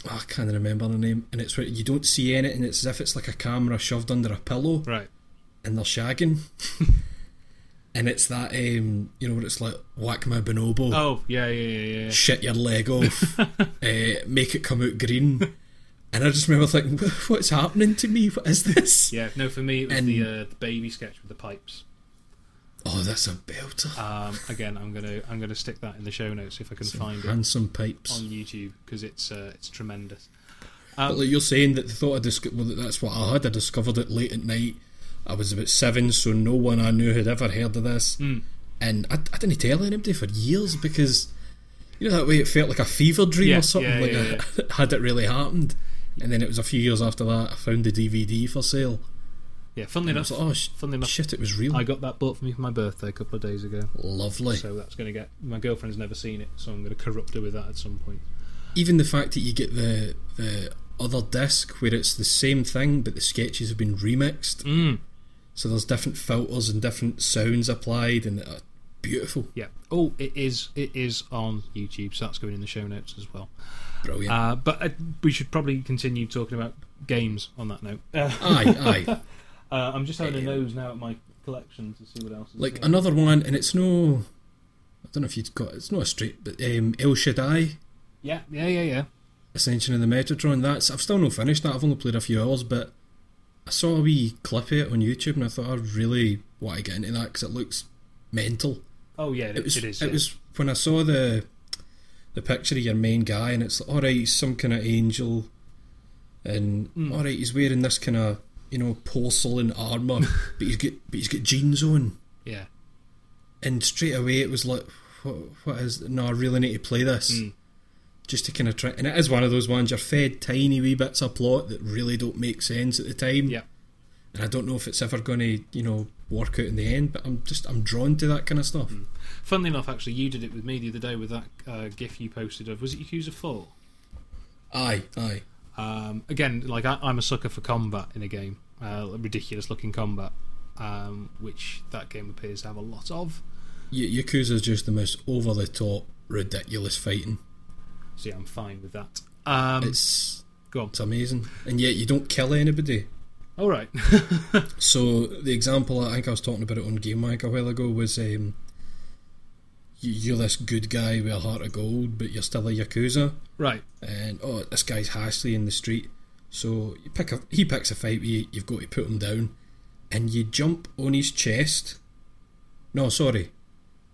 oh, I can't remember the name, and it's where you don't see anything. It's as if it's like a camera shoved under a pillow, Right. and they're shagging. and it's that um, you know what it's like whack my bonobo, Oh yeah, yeah, yeah, yeah. shit your leg off, uh, make it come out green. And I just remember thinking, what's happening to me? What is this? Yeah, no, for me it was And- the uh, the baby sketch with the pipes. Oh, that's a belter. Um, again, I'm gonna I'm gonna stick that in the show notes if I can find it Handsome pipes. on YouTube because it's uh, it's tremendous. But like you're saying that the thought I discovered, well, that's what I had. I discovered it late at night. I was about seven, so no one I knew had ever heard of this. Mm. And I, I didn't tell anybody for years because, you know, that way it felt like a fever dream Yeah, or something. yeah, like yeah, I, had it really happened. And then it was a few years after that I found the DVD for sale. Yeah, funnily enough, oh, sh- funnily enough, shit, it was real. I got that bought for me for my birthday a couple of days ago. Lovely. So that's going to get my girlfriend's never seen it, so I'm going to corrupt her with that at some point. Even the fact that you get the the other disc where it's the same thing but the sketches have been remixed. Mm. So there's different filters and different sounds applied, and uh, beautiful, Yeah. Oh, it is. It is on YouTube, so that's going in the show notes as well. brilliant. Uh, but uh, we should probably continue talking about games on that note. Uh, aye, aye. uh, I'm just having a nose now at my collection to see what else. Is Like there. another one, and it's no. I don't know if you've got. It's not a straight, but um, El Shaddai, Yeah, yeah, yeah, yeah. Ascension of the Metatron. That's I've still not finished that. I've only played a few hours, but I saw a wee clip of it on YouTube, and I thought I really want to get into that because it looks mental. Oh yeah, it, It was. it is. it yeah. was when I saw the the picture of your main guy, and it's like, all right, he's some kind of angel, and Mm. all right, he's wearing this kind of you know porcelain armor, but he's got but he's got jeans on. Yeah. and straight away it was like, what, what is? No, I really need to play this. Mm. Just to kind of try, and it is one of those ones you're fed tiny wee bits of plot that really don't make sense at the time. Yeah. And I don't know if it's ever going to, you know, work out in the end. But I'm just, I'm drawn to that kind of stuff. Mm. Funnily enough, actually, you did it with me the other day with that uh, GIF you posted of was it Yakuza Four? Aye, aye. Um, again, like I, I'm a sucker for combat in a game, uh, ridiculous looking combat, um, which that game appears to have a lot of. Y- Yakuza's just the most over the top, ridiculous fighting. So yeah, I'm fine with that. Um, It's, go on. it's amazing, and yet you don't kill anybody. All right. So the example I think I was talking about it on Game Wank a while ago was um, you're this good guy with a heart of gold, but you're still a yakuza, right. and oh, this guy's Hashley in the street. So you pick a, he picks a fight you. You've got to put him down, and you jump on his chest. No, sorry,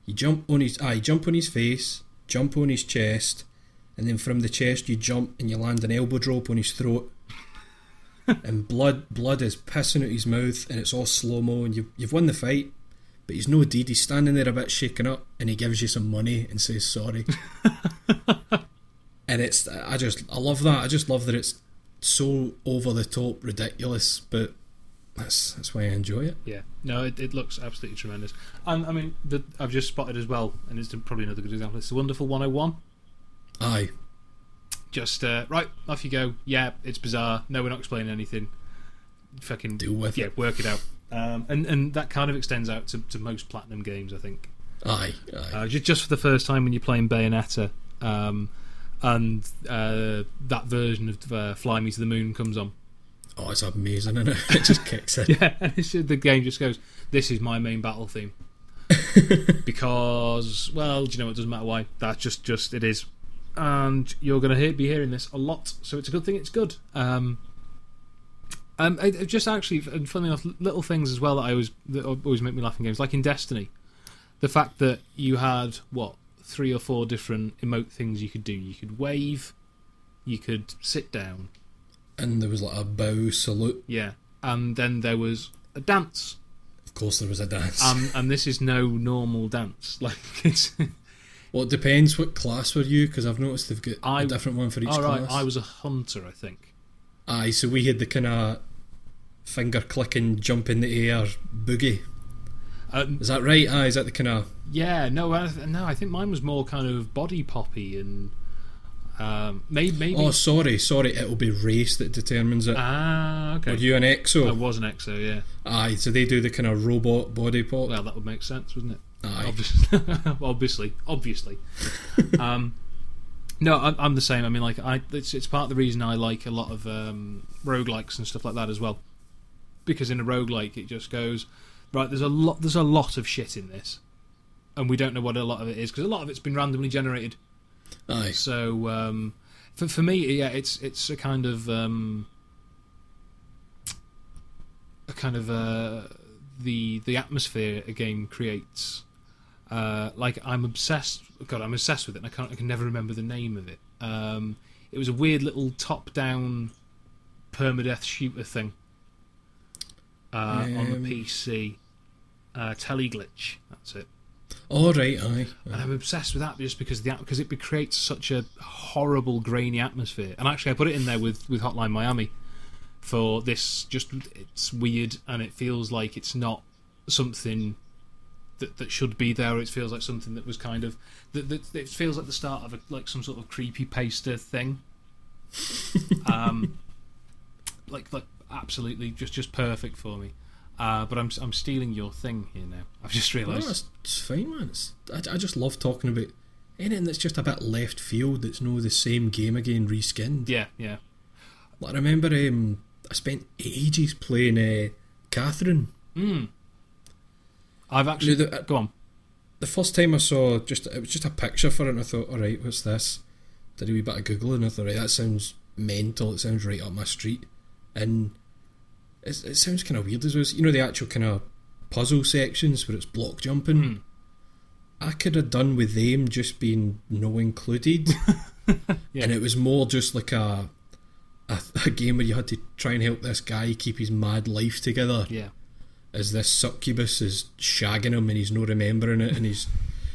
you jump on his. Ah, you jump on his face, jump on his chest, and then from the chest you jump and you land an elbow drop on his throat. and blood blood is pissing out his mouth and it's all slow mo and you've, you've won the fight but he's no deed he's standing there a bit shaken up and he gives you some money and says sorry and it's I just I love that I just love that it's so over the top ridiculous but that's that's why I enjoy it Yeah. No, it, it looks absolutely tremendous. And I mean, the, I've just spotted as well, and it's probably another good example. It's the Wonderful 101. aye Just uh, right off you go. Yeah, it's bizarre. No, we're not explaining anything. Fucking Deal with yeah, it. work it out. Um, and and that kind of extends out to, to most platinum games, I think. aye aye Uh, just, just for the first time when you're playing Bayonetta, um, and uh, that version of uh, Fly Me to the Moon comes on. oh it's amazing and it? it just kicks in Yeah, and the game just goes, "This is my main battle theme," because, well, do you know? It doesn't matter why. That's just, just it is, and you're going to hear, be hearing this a lot. So it's a good thing. It's good. Um, um, it, it just actually, and funny enough, little things as well that I always that always make me laugh in games, like in Destiny, the fact that you had what three or four different emote things you could do. You could wave, you could sit down, and there was like a bow salute yeah, and then there was a dance. of course there was a dance um, and this is no normal dance. Like it's well it depends what class were you because I've noticed they've got I- a different one for each all right. class I was a hunter, I think. Aye, so we had the kind of finger clicking, jump in the air boogie. Um, Is that right? Aye, is that the kind of. yeah, no, I, no. I think mine was more kind of body poppy and um, maybe maybe. Oh, sorry, sorry, it'll be race that determines it. ah, okay. Were you an EXO? I was an exo, yeah. Aye, so they do the kind of robot body pop. Well, that would make sense, wouldn't it? Aye. Obviously, obviously, obviously. um, No, I'm, I'm the same. I mean, like, I it's, it's part of the reason I like a lot of um, roguelikes and stuff like that as well. Because in a roguelike, it just goes right. There's a lot. There's a lot of shit in this, and we don't know what a lot of it is because a lot of it's been randomly generated. Aye. So um, for for me, yeah, it's it's a kind of um, a kind of uh, the the atmosphere a game creates. Uh, like I'm obsessed. God, I'm obsessed with it. And I can't. I can never remember the name of it. Um, it was a weird little top-down permadeath shooter thing uh, on Um, the PC. Uh, Teleglitch. That's it. All right, aye. And I'm obsessed with that just because the because it creates such a horrible grainy atmosphere. And actually, I put it in there with with Hotline Miami for this. Just it's weird and it feels like it's not something that that should be there. It feels like something that was kind of that, that it feels like the start of a, like some sort of creepypasta thing. um, like like absolutely just just perfect for me. Uh, but I'm I'm stealing your thing here now. I've just realised. it's, it's fine, man. It's, I, I just love talking about anything that's just a bit left field that's no the same game again reskinned. yeah, yeah. Like, I remember um, I spent ages playing uh, Catherine. Mm. I've actually No, the- go on. The first time I saw just it was just a picture for it, and I thought, all right, what's this? Did a wee bit of googling, and I thought, right, that sounds mental. It sounds right up my street, and it's, it sounds kind of weird as well. You know the actual kind of puzzle sections where it's block jumping. Hmm. I could have done with them just being no included, Yeah. and it was more just like a, a a game where you had to try and help this guy keep his mad life together Yeah, as this succubus is shagging him and he's no remembering it and he's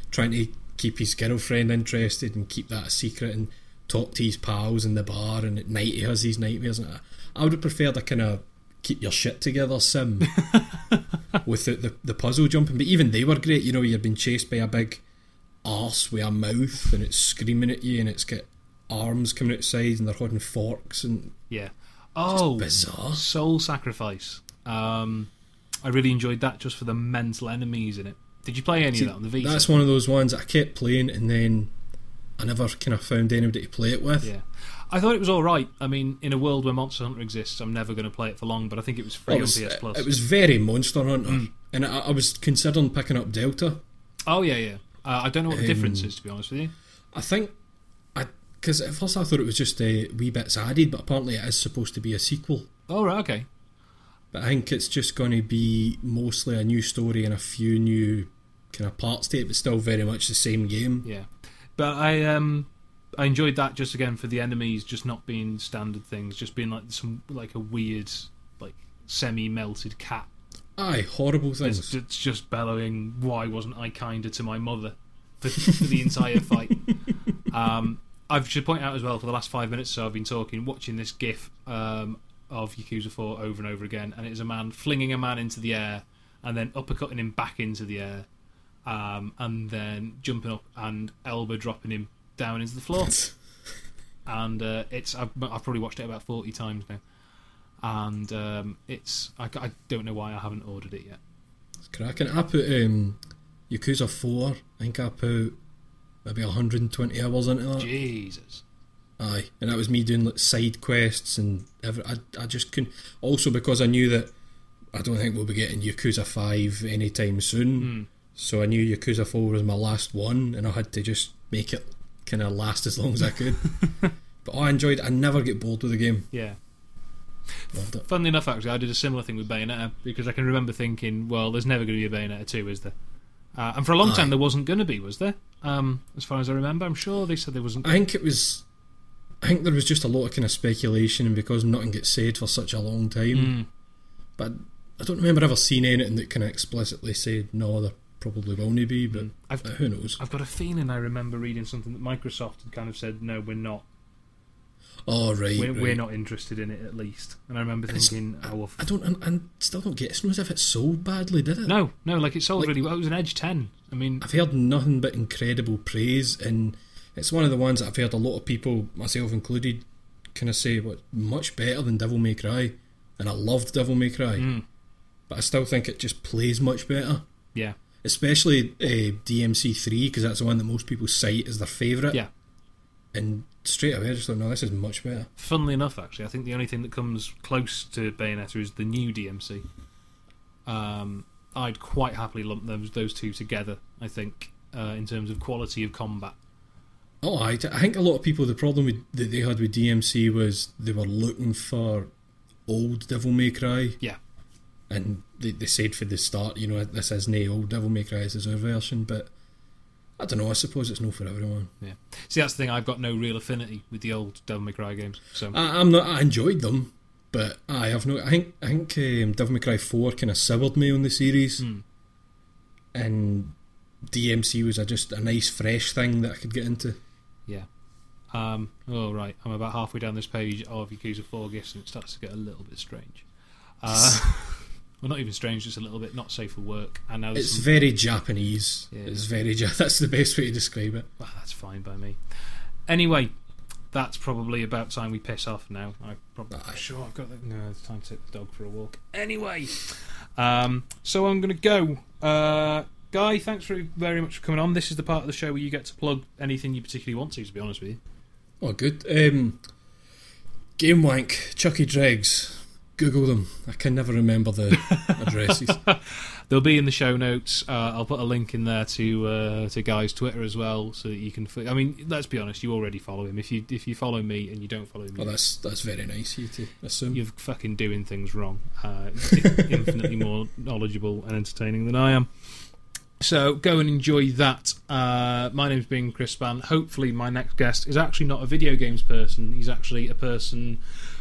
trying to keep his girlfriend interested and keep that a secret and talk to his pals in the bar and at night he has these nightmares and I, I would have preferred a kind of keep your shit together sim without the, the, puzzle jumping but even they were great you know you're being chased by a big arse with a mouth and it's screaming at you and it's got arms coming outside and they're holding forks and yeah. Oh, bizarre. Soul Sacrifice. Um, I really enjoyed that just for the mental enemies in it. Did you play any See, of that on the Vita? That's one of those ones I kept playing and then I never kind of found anybody to play it with. Yeah, I thought it was all right. I mean, in a world where Monster Hunter exists, I'm never going to play it for long. But I think it was free It was, on PS Plus. it was very Monster Hunter, and I, I was considering picking up Delta. oh yeah, yeah. Uh, I don't know what the difference Um, is, to be honest with you. I think, I because at first I thought it was just uh, wee bits added, but apparently it is supposed to be a sequel. Oh right, okay. But I think it's just going to be mostly a new story and a few new kind of parts to it, but still very much the same game. Yeah, but I um I enjoyed that just again for the enemies just not being standard things, just being like some like a weird like semi melted cat Aye, horrible things. that's just bellowing. Why wasn't I kinder to my mother for, for the entire fight? Um, I should point out as well for the last five minutes so I've been talking, watching this GIF um, of Yakuza 4 over and over again, and it is a man flinging a man into the air and then uppercutting him back into the air, um, and then jumping up and elbow dropping him down into the floor. and uh, it's I've, I've probably watched it about forty times now, and um, it's I, I don't know why I haven't ordered it yet. It's cracking. I put um, Yakuza 4, I think I put maybe 120 hours into that. Jesus. Aye, and that was me doing like side quests and every, I, I just couldn't. Also because I knew that I don't think we'll be getting Yakuza Five anytime soon, Hmm. so I knew Yakuza Four was my last one, and I had to just make it kind of last as long as I could. but I enjoyed. it. I never get bored with the game. Yeah. Loved it. Funnily enough, actually, I did a similar thing with Bayonetta because I can remember thinking, well, there's never going to be a Bayonetta 2, is there? Uh, and for a long Aye. time, there wasn't going to be, was there? Um, as far as I remember, I'm sure they said there wasn't. I think it was. I think there was just a lot of kind of speculation, and because nothing gets said for such a long time. Mm. But I don't remember ever seeing anything that kind of explicitly said no, there probably will not be. But I've, uh, who knows? I've got a feeling I remember reading something that Microsoft had kind of said, no, we're not. Oh right, We're, right. we're not interested in it, at least. And I remember thinking, oh, well, I don't, and, and still don't get. It's not as if it sold badly, did it? no, no, like it sold Like- really well. It was an Edge 10. I mean, I've heard nothing but incredible praise, and it's one of the ones that I've heard a lot of people, myself included, kind of say what much better than Devil May Cry, and I loved Devil May Cry, mm, but I still think it just plays much better. Yeah. Especially uh DMC because that's the one that most people cite as their favourite. Yeah. And straight away I just thought, no, this is much better. Funnily enough, actually, I think the only thing that comes close to Bayonetta is the new DMC. Um, I'd quite happily lump those those two together. I think uh, in terms of quality of combat. Oh, I, I think a lot of people the problem with, that they had with DMC was they were looking for old Devil May Cry, Yeah, and they, they said for the start, you know, this isn't old Devil May Cry, this is our version, but I don't know. I suppose it's no for everyone. yeah. See, that's the thing. I've got no real affinity with the old Devil May Cry games. So I, I'm not. I enjoyed them, but I have no. I think I think um, Devil May Cry Four kind of soured me on the series, Hmm. and DMC was a, just a nice fresh thing that I could get into. Yeah. Um, oh right, I'm about halfway down this page of Yakuza 4 GIFs, and it starts to get a little bit strange. Uh, well, not even strange, just a little bit not safe for work. And now It's some- very Japanese. Yeah. It's very. Ja- That's the best way to describe it. Well, that's fine by me. Anyway, that's probably about time we piss off now. I probably Aye. sure I've got the, no. It's time to take the dog for a walk. Anyway, um, so I'm going to go. Uh, Guy, thanks very very much for coming on. This is the part of the show where you get to plug anything you particularly want to. To be honest with you, Oh, good. Um, Game Wank, Chucky Dregs. Google them. I can never remember the addresses. they'll be in the show notes. Uh, I'll put a link in there to uh, to Guy's Twitter as well, so that you can. F- I mean, let's be honest. You already follow him. If you if you follow me and you don't follow me, Well, that's that's very nice of you to assume. you're fucking doing things wrong. Uh, infinitely more knowledgeable and entertaining than I am. So go and enjoy that. Uh, my name's been Chris Span. Hopefully, my next guest is actually not a video games person. He's actually a person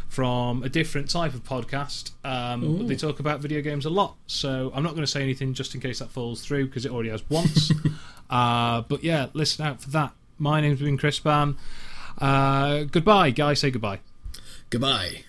from a different type of podcast. Um, but they talk about video games a lot. So I'm not going to say anything just in case that falls through because it already has once. uh, but yeah, listen out for that. My name's been Chris Span. Uh, goodbye, guys. Say goodbye. Goodbye.